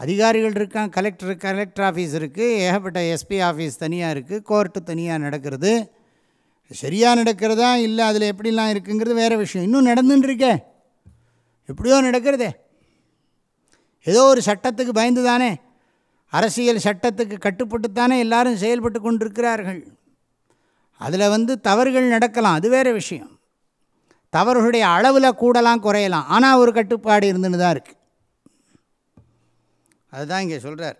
அதிகாரிகள் இருக்கான் கலெக்டர் கலெக்டர் ஆஃபீஸ் இருக்குது ஏகப்பட்ட எஸ்பி ஆஃபீஸ் தனியாக இருக்குது கோர்ட்டு தனியாக நடக்கிறது. சரியாக நடக்கிறதா இல்லை அதில் எப்படிலாம் இருக்குங்கிறது வேறு விஷயம். இன்னும் நடந்துட்டுருக்கேன் எப்படியோ நடக்கிறதே. ஏதோ ஒரு சட்டத்துக்கு பயந்து தானே அரசியல் சட்டத்துக்கு கட்டுப்பட்டு தானே எல்லாரும் செயல்பட்டு கொண்டிருக்கிறார்கள். அதில் வந்து தவறுகள் நடக்கலாம் அது வேறு விஷயம். தவறுகளுடைய அளவில் கூடலாம் குறையலாம். ஆனால் ஒரு கட்டுப்பாடு இருந்துன்னு தான் இருக்குது அதுதான் இங்கே சொல்கிறார்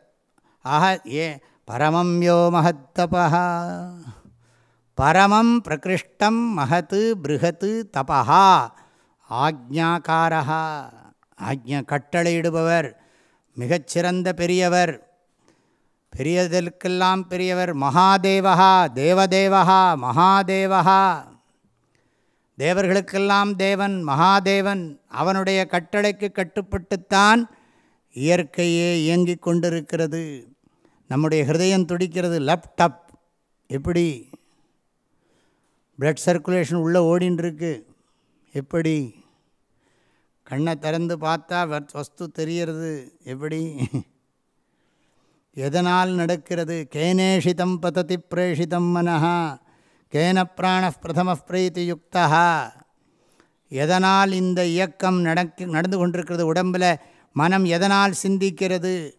ஆஹா ஏ பரமம் யோ மகத்தபா பரமம் பிரகிருஷ்டம் மகத்து பிருகத்து தபா ஆக்ஞாக்காரா ஆக்ஞா கட்டளையிடுபவர் மிகச்சிறந்த பெரியவர். பெரியதற்கெல்லாம் பெரியவர் மகாதேவகா தேவதேவகா மகாதேவகா தேவர்களுக்கெல்லாம் தேவன் மகாதேவன். அவனுடைய கட்டளைக்கு கட்டுப்பட்டுத்தான் இயற்கையே இயங்கிக் கொண்டிருக்கிறது. நம்முடைய ஹிருதயம் துடிக்கிறது லேப்டாப் எப்படி? பிளட் சர்க்குலேஷன் உள்ளே ஓடின்னு எப்படி? கண்ணை திறந்து பார்த்தா வஸ்து தெரிகிறது. எப்படி? எதனால் நடக்கிறது? கேனேஷிதம் பததி பிரேஷிதம் மனஹா. கேன பிராண பிரதம பிரீத்தி யுக்தா எதனால் இந்த இயக்கம் நடக்க நடந்து கொண்டிருக்கிறது உடம்பில்? மனம் எதனால் சிந்திக்கிறது?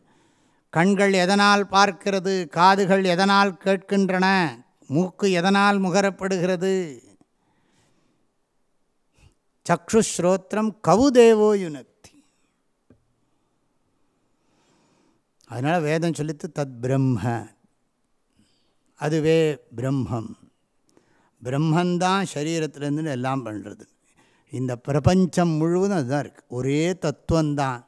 கண்கள் எதனால் பார்க்கிறது? காதுகள் எதனால் கேட்கின்றன? மூக்கு எதனால் முகரப்படுகிறது? சக்ஷுஸ்ரோத்திரம் கவுதேவோ யுனக்தி. அதனால் வேதம் சொல்லித்து தத் பிரம்ம. அதுவே பிரம்மம். பிரம்மந்தான் சரீரத்திலேருந்து எல்லாம் பண்ணுறது இந்த பிரபஞ்சம் முழுவதும் அதுதான் இருக்குது ஒரே தத்துவந்தான்.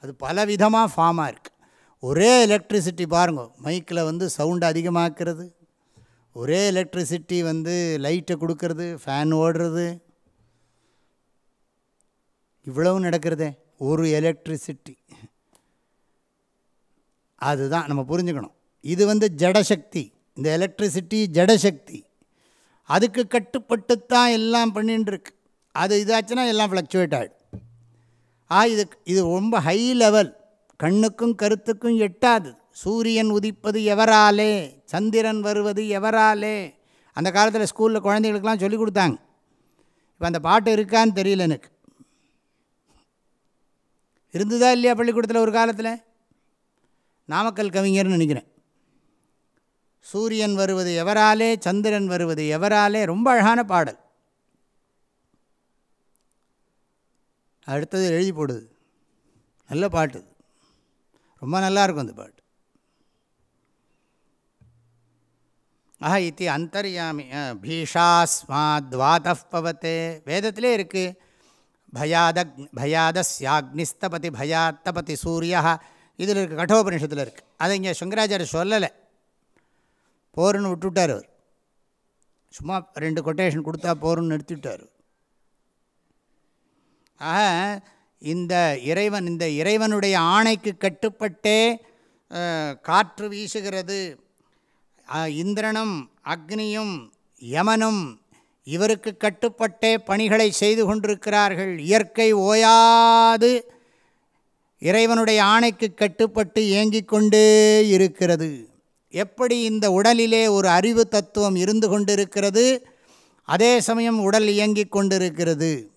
அது பலவிதமாக ஃபார்மாக இருக்குது ஒரே எலக்ட்ரிசிட்டி பாருங்க மைக்கில் வந்து சவுண்டு அதிகமாக்குறது. ஒரே எலக்ட்ரிசிட்டி வந்து லைட்டை கொடுக்கறது ஃபேன் ஓடுறது. இவ்வளவு நடக்கிறதே? ஒரு எலக்ட்ரிசிட்டி அதுதான் நம்ம புரிஞ்சுக்கணும். இது வந்து ஜடசக்தி. இந்த எலக்ட்ரிசிட்டி ஜடசக்தி. அதுக்கு கட்டுப்பட்டுத்தான் எல்லாம் பண்ணிட்டுருக்கு அது இதாச்சுன்னா எல்லாம் ஃப்ளக்சுவேட் ஆகிடும் ஆ இது இது ரொம்ப ஹை லெவல் கண்ணுக்கும் கருத்துக்கும் எட்டாது. சூரியன் உதிப்பது எவராலே? சந்திரன் வருவது எவராலே? அந்த காலத்தில் ஸ்கூலில் குழந்தைகளுக்கெல்லாம் சொல்லி கொடுத்தாங்க. இப்போ அந்த பாட்டு இருக்கான்னு தெரியல எனக்கு. இருந்ததா இல்லையா பள்ளிக்கூடத்தில் ஒரு காலத்தில்? நாமக்கல் கவிஞர்னு நினைக்கிறேன். சூரியன் வருவது எவராலே சந்திரன் வருவது எவராலே ரொம்ப அழகான பாடல். அடுத்தது எழுதி போடுது. நல்ல பாட்டு ரொம்ப நல்லா இருக்கும் அந்த பாட்டு. ஆஹா இத்தி அந்தர்யாமி அஹ், பீஷாஸ்மாத்வாத வேதத்திலே இருக்குது பயாத பயாதஸ்யாக்னிஸ்தபதி பயாத்தபதி சூரியா இதில் இருக்குது கட்டோபனிஷத்தில் இருக்குது அதை இங்கே சங்கராச்சாரியர் சொல்லலை. போருன்னு விட்டுவிட்டார் அவர். சும்மா ரெண்டு கொட்டேஷன் கொடுத்தா போருன்னு நிறுத்திவிட்டார் ஆக இந்த இறைவன் இந்த இறைவனுடைய ஆணைக்கு கட்டுப்பட்டே காற்று வீசுகிறது. இந்திரனும் அக்னியும் யமனும் இவருக்கு கட்டுப்பட்டே பணிகளை செய்து கொண்டிருக்கிறார்கள். இயற்கை ஓயாது. இறைவனுடைய ஆணைக்கு கட்டுப்பட்டு இயங்கிக் கொண்டே இருக்கிறது. எப்படி இந்த உடலிலே ஒரு அறிவு தத்துவம் இருந்து கொண்டிருக்கிறது? அதே சமயம் உடல் இயங்கிக் கொண்டிருக்கிறது.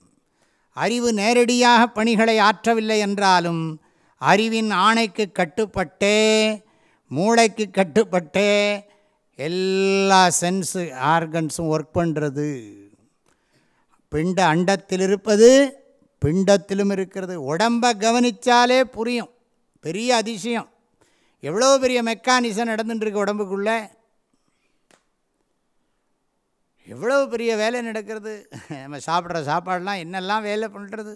அறிவு நேரடியாக பணிகளை ஆற்றவில்லை என்றாலும் அறிவின் ஆணைக்கு கட்டுப்பட்டே மூளைக்கு கட்டுப்பட்டே எல்லா சென்ஸு ஆர்கன்ஸும் ஒர்க் பண்ணுறது பிண்ட அண்டத்தில் இருப்பது பிண்டத்திலும் இருக்கிறது. உடம்பை கவனித்தாலே புரியும். பெரிய அதிசயம். எவ்வளோ பெரிய மெக்கானிசம் நடந்துட்டுருக்கு உடம்புக்குள்ளே? எவ்வளோ பெரிய வேலை நடக்கிறது? நம்ம சாப்பிட்ற சாப்பாடெலாம் என்னெல்லாம் வேலை பண்ணுறது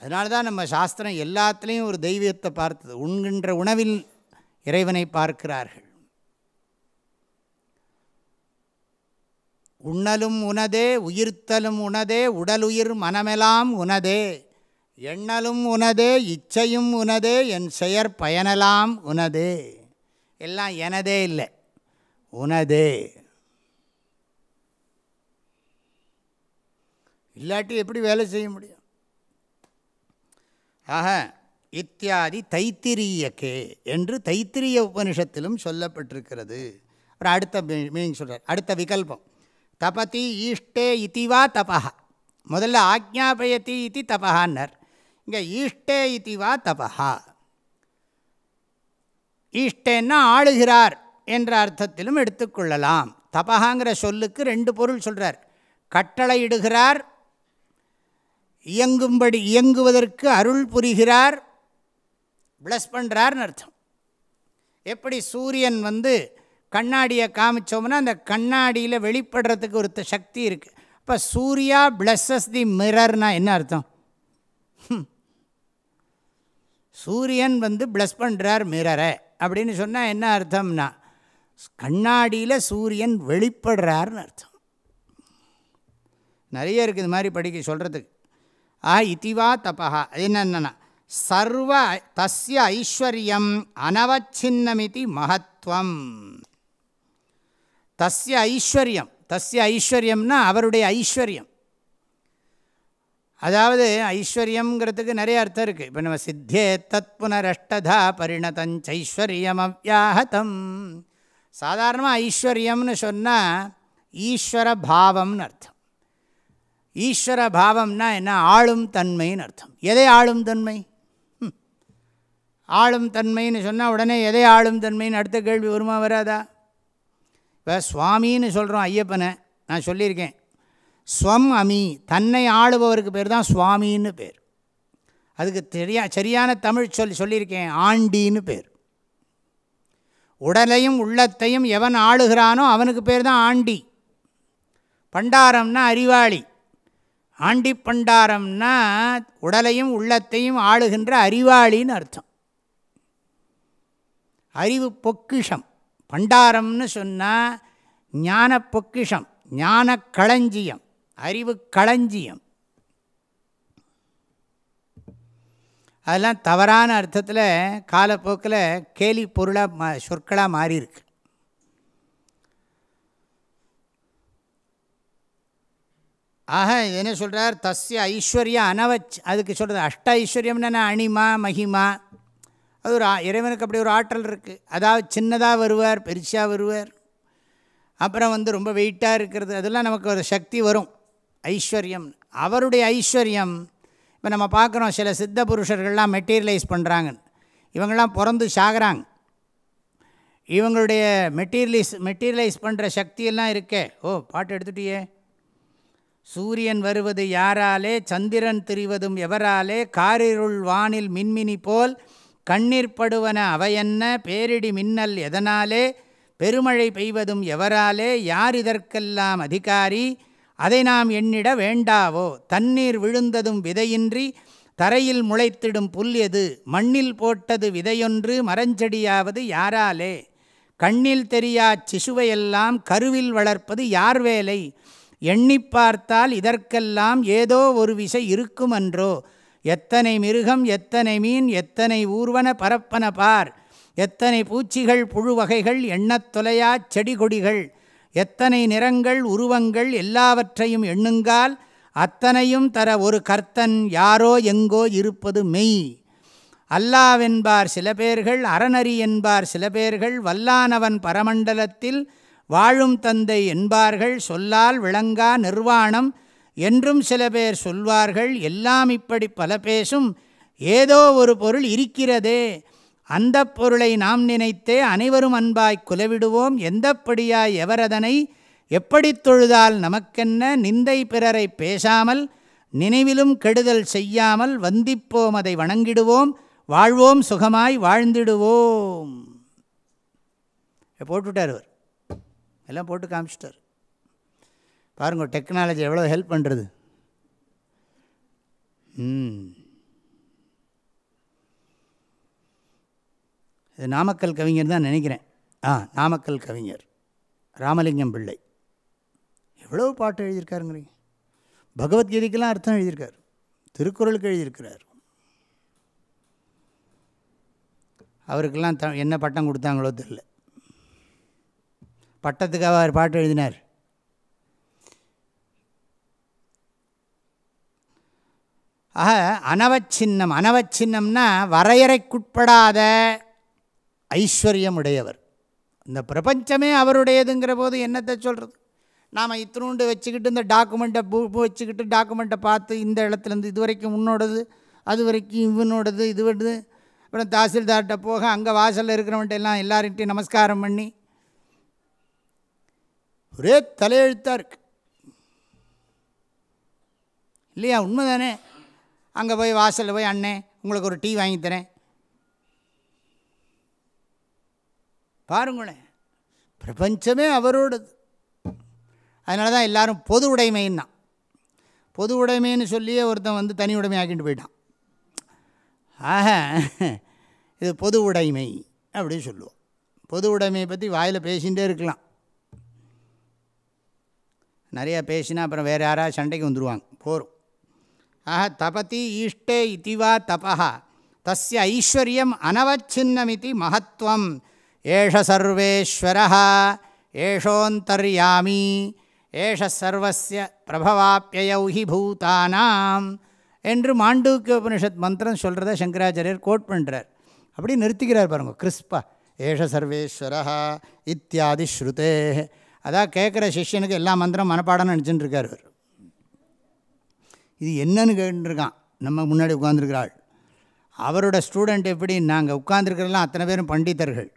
அதனால தான் நம்ம சாஸ்திரம் எல்லாத்துலேயும் ஒரு தெய்வீகத்தை பார்த்தது. உண்கின்ற உணவில் இறைவனை பார்க்கிறார்கள். உண்ணலும் உனதே உயிர்த்தலும் உனதே உடலுயிர் மனமெலாம் உனதே. எண்ணலும் உனதே இச்சையும் உனதே என் செயற் பயனலாம் உனதே. எல்லாம் எனதே இல்லை உனதே. இல்லாட்டி எப்படி வேலை செய்ய முடியும்? ஆக இத்தியாதி தைத்திரியக்கே என்று தைத்திரிய உபனிஷத்திலும் சொல்லப்பட்டிருக்கிறது. அப்புறம் அடுத்த மீனிங் சொல்கிறார் அடுத்த விகல்பம். தபதி ஈஷ்டே இதிவா தபா முதல்ல ஆக்ஞாபயதி இது தபஹான்னர். இங்கே ஈஷ்டே இதிவா தபா ஈஷ்டேன்னா ஆளுகிறார் என்ற அர்த்தத்திலும் எடுத்துக்கொள்ளலாம் தபஹாங்கிற சொல்லுக்கு ரெண்டு பொருள் சொல்கிறார் கட்டளையிடுகிறார் இயங்கும்படி இயங்குவதற்கு அருள் புரிகிறார் ப்ளஸ் பண்ணுறார்னு அர்த்தம். எப்படி சூரியன் வந்து கண்ணாடியை காமிச்சோம்னா அந்த கண்ணாடியில் வெளிப்படுறதுக்கு ஒரு சக்தி இருக்குது அப்போ சூர்யா பிளஸ்ஸஸ் தி மிரர்னா என்ன அர்த்தம்? சூரியன் வந்து ப்ளஸ் பண்ணுறார் மிரரை அப்படின்னு சொன்னால் என்ன அர்த்தம்னா கண்ணாடியில் சூரியன் வெளிப்படுறார்னு அர்த்தம். நிறைய இருக்குது இது மாதிரி படிக்க சொல்கிறதுக்கு ஆ இதிவா தபா அது என்னென்னா சர்வ தஸ்ய ஐஸ்வர்யம் அனவச்சின்னமிதி மகத்துவம் தஸ்ய ஐஸ்வர்யம். தஸ்ய ஐஸ்வர்யம்னா அவருடைய ஐஸ்வர்யம். அதாவது ஐஸ்வர்யங்கிறதுக்கு நிறைய அர்த்தம் இருக்குது இப்போ நம்ம சித்தே தத் புனரஷ்டதா பரிணதஞ்சைஸ்வர்யம் அவ்யாஹதம் சாதாரணமாக ஐஸ்வர்யம்னு சொன்னால் ஈஸ்வர பாவம்னு அர்த்தம். ஈஸ்வர பாவம்னா என்ன? ஆளும் தன்மைன்னு அர்த்தம். எதை ஆளும் தன்மை? ஆளும் தன்மைன்னு சொன்னால் உடனே எதை ஆளும் தன்மைன்னு அடுத்த கேள்வி வருமா வராதா? இப்போ சுவாமின்னு சொல்கிறோம் ஐயப்பனை நான் சொல்லியிருக்கேன். ஸ்வம் அமி தன்னை ஆளுபவருக்கு பேர் தான் சுவாமின்னு பேர். அதுக்கு தெரியா சரியான தமிழ் சொல் சொல்லியிருக்கேன் ஆண்டின்னு பேர். உடலையும் உள்ளத்தையும் எவன் ஆளுகிறானோ அவனுக்கு பேர் தான் ஆண்டி. பண்டாரம்னா அறிவாளி. ஆண்டி பண்டாரம்னா உடலையும் உள்ளத்தையும் ஆளுகின்ற அறிவாளின்னு அர்த்தம். அறிவு பொக்கிஷம். பண்டாரம்னு சொன்னால் ஞான பொக்கிஷம் ஞான களஞ்சியம் அறிவு களஞ்சியம். அதெல்லாம் தவறான அர்த்தத்தில் காலப்போக்கில் கேலி பொருளாக மா சொற்களாக மாறியிருக்கு. ஆக என்ன சொல்கிறார் தஸ்ய ஐஸ்வர்யா அனவச் அதுக்கு சொல்கிறது அஷ்ட ஐஸ்வர்யம்னா அணிமா மகிமா. அது ஒரு இறைவனுக்கு அப்படி ஒரு ஆற்றல் இருக்குது அதாவது சின்னதாக வருவார் பெருசாக வருவார். அப்புறம் வந்து ரொம்ப வெயிட்டாக இருக்கிறது அதெல்லாம் நமக்கு ஒரு சக்தி வரும். ஐஸ்வர்யம். அவருடைய ஐஸ்வர்யம் இப்போ நம்ம பார்க்குறோம் சில சித்த புருஷர்கள்லாம் மெட்டீரியலைஸ் பண்ணுறாங்க இவங்கெல்லாம் பிறந்து சாகிறாங்க. இவங்களுடைய மெட்டீரியலைஸ் மெட்டீரியலைஸ் பண்ணுற சக்தியெல்லாம் இருக்கே. ஓ பாட்டு எடுத்துட்டியே. சூரியன் வருவது யாராலே சந்திரன் திரிவதும் எவராலே காரிருள் வானில் மின்மினி போல் கண்ணீர் படுவன அவையென்ன பேரிடி மின்னல் எதனாலே? பெருமழை பெய்வதும் எவராலே? யார் இதற்கெல்லாம் அதிகாரி? அதை நாம் எண்ணிட வேண்டாவோ? தண்ணீர் விழுந்ததும் விதையின்றி தரையில் முளைத்திடும் புல் எது? மண்ணில் போட்டது விதையொன்று மரஞ்செடியாவது யாராலே? கண்ணில் தெரியா சிசுவையெல்லாம் கருவில் வளர்ப்பது யார் வேலை? எண்ணி பார்த்தால் இதற்கெல்லாம் ஏதோ ஒரு விசை இருக்குமன்றோ? எத்தனை மிருகம் எத்தனை மீன் எத்தனை ஊர்வன பரப்பன பார் எத்தனை பூச்சிகள் புழு வகைகள் எண்ணத் தொலையா செடி கொடிகள் எத்தனை நிறங்கள் உருவங்கள் எல்லாவற்றையும் எண்ணுங்கால் அத்தனையும் தர ஒரு கர்த்தன் யாரோ எங்கோ இருப்பது மெய். அல்லாவென்பார் சில பேர்கள் அறநறி என்பார் சில பேர்கள் வல்லானவன் பரமண்டலத்தில் வாழும் தந்தை என்பார்கள் சொல்லால் விளங்கா நிர்வாணம் என்றும் சில பேர் சொல்வார்கள் எல்லாம் இப்படி பல பேசும் ஏதோ ஒரு பொருள் இருக்கிறதே. அந்த பொருளை நாம் நினைத்தே அனைவரும் அன்பாய் குலவிடுவோம். எந்தப்படியாய் எவரதனை எப்படி தொழுதால் நமக்கென்ன நிந்தை பிறரை பேசாமல் நினைவிலும் கெடுதல் செய்யாமல் வந்திப்போம் அதை வணங்கிடுவோம். வாழ்வோம் சுகமாய் வாழ்ந்திடுவோம். போட்டுவிட்டார் அவர். எல்லாம் போட்டு காமிச்சிட்டார். பாருங்க டெக்னாலஜி எவ்வளோ ஹெல்ப் பண்ணுறது இது நாமக்கல் கவிஞர் தான் நினைக்கிறேன். ஆ நாமக்கல் கவிஞர். ராமலிங்கம் பிள்ளை. எவ்வளோ பாட்டு எழுதியிருக்காருங்கிறீங்க. பகவத்கீதைக்கெல்லாம் அர்த்தம் எழுதியிருக்கார். திருக்குறளுக்கு எழுதியிருக்கிறார். அவருக்கெல்லாம் த என்ன பட்டம் கொடுத்தாங்களோ தெரில பட்டத்துக்காக அவர் பாட்டு எழுதினார். ஆக அனவச்சின்னம் அனவச்சின்னம்னா வரையறைக்குட்படாத ஐஸ்வர்யம் உடையவர் இந்த பிரபஞ்சமே அவருடையதுங்கிற போது என்னத்தை சொல்கிறது நாம் இத்தினூண்டு வச்சுக்கிட்டு இந்த டாக்குமெண்ட்டை பூ வச்சுக்கிட்டு டாக்குமெண்ட்டை பார்த்து இந்த இடத்துலேருந்து இது வரைக்கும் உன்னோடது அது வரைக்கும் இவனோடது இது வருது அப்புறம் தாசில்தார்கிட்ட போக அங்கே வாசலில் இருக்கிறவன்ட்ட எல்லாம் எல்லார்கிட்டையும் நமஸ்காரம் பண்ணி ஒரே தலையெழுத்தாக இருக்கு. இல்லையா? உண்மைதானே? அங்கே போய் வாசலில் போய் அண்ணே உங்களுக்கு ஒரு டீ வாங்கி தரேன். பாருங்களேன் பிரபஞ்சமே அவரோடது. அதனால தான் எல்லாரும் பொது உடைமைன்னா. பொது உடைமைன்னு சொல்லியே ஒருத்தன் வந்து தனி உடைமை ஆக்கிட்டு போயிட்டான். ஆக இது பொது உடைமை அப்படின்னு சொல்லுவோம். பொது உடைமையை பற்றி வாயில் பேசிகிட்டே இருக்கலாம். நிறையா பேசினா அப்புறம் வேறு யாராவது சண்டைக்கு வந்துடுவாங்க போகிறோம் ஆஹ தபதி ஈஷ்டே இதுவா தபா தஸ்ய ஐஸ்வர்யம் அனவச்சின்னமிதி மகத்துவம் ஏஷ சர்வேஸ்வர ஏஷோந்தர்யாமி. ஏஷ சர்வசிய பிரபவாப்பியௌ ஹி பூதானாம் என்று மாண்டூக்கிய உபனிஷத் மந்திரம் சொல்கிறத சங்கராச்சாரியர் கோட் பண்ணுறார் அப்படி நிறுத்திக்கிறார் பாருங்கள் கிறிஸ்பா. ஏஷ சர்வேஸ்வர இத்தியாதி ஸ்ருதே அதான் கேட்குற சிஷ்யனுக்கு எல்லா மந்திரம் மனப்பாடம்னு நினச்சிட்டு இருக்கார் இது என்னன்னு கேட்டுருக்கான். நம்ம முன்னாடி உட்காந்துருக்கிறாள் அவரோட ஸ்டூடெண்ட் எப்படி? நாங்கள் உட்காந்துருக்கிறலாம் அத்தனை பேரும் பண்டிதர்கள்.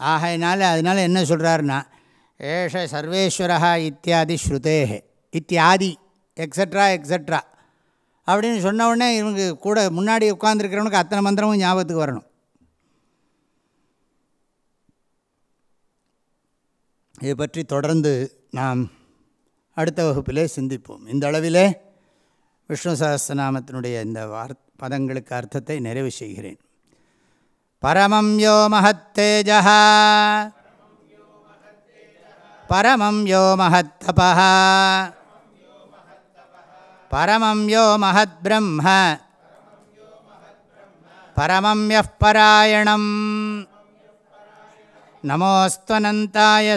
ஆகையினால அதனால் என்ன சொல்கிறாருன்னா ஏஷ சர்வேஸ்வரா இத்தியாதி ஸ்ருதேஹே. இத்தியாதி எக்ஸட்ரா எக்ஸட்ரா அப்படின்னு சொன்ன உடனே இவங்க கூட முன்னாடி உட்காந்துருக்கிறவனுக்கு அத்தனை மந்திரமும் ஞாபகத்துக்கு வரணும். இதை பற்றி தொடர்ந்து நாம் அடுத்த வகுப்பிலே சிந்திப்போம். இந்த அளவிலே விஷ்ணு சகஸ்திரநாமத்தினுடைய இந்த வார் பதங்களுக்கு அர்த்தத்தை நிறைவு செய்கிறேன். பரமம் யோ மகத்தேஜ பரமம் யோ மகத்தபா பரமம் யோ மகத் பிரம்ம. பரமம் யப்பராயணம் பராயணம். நமோஸ்துவனந்தாய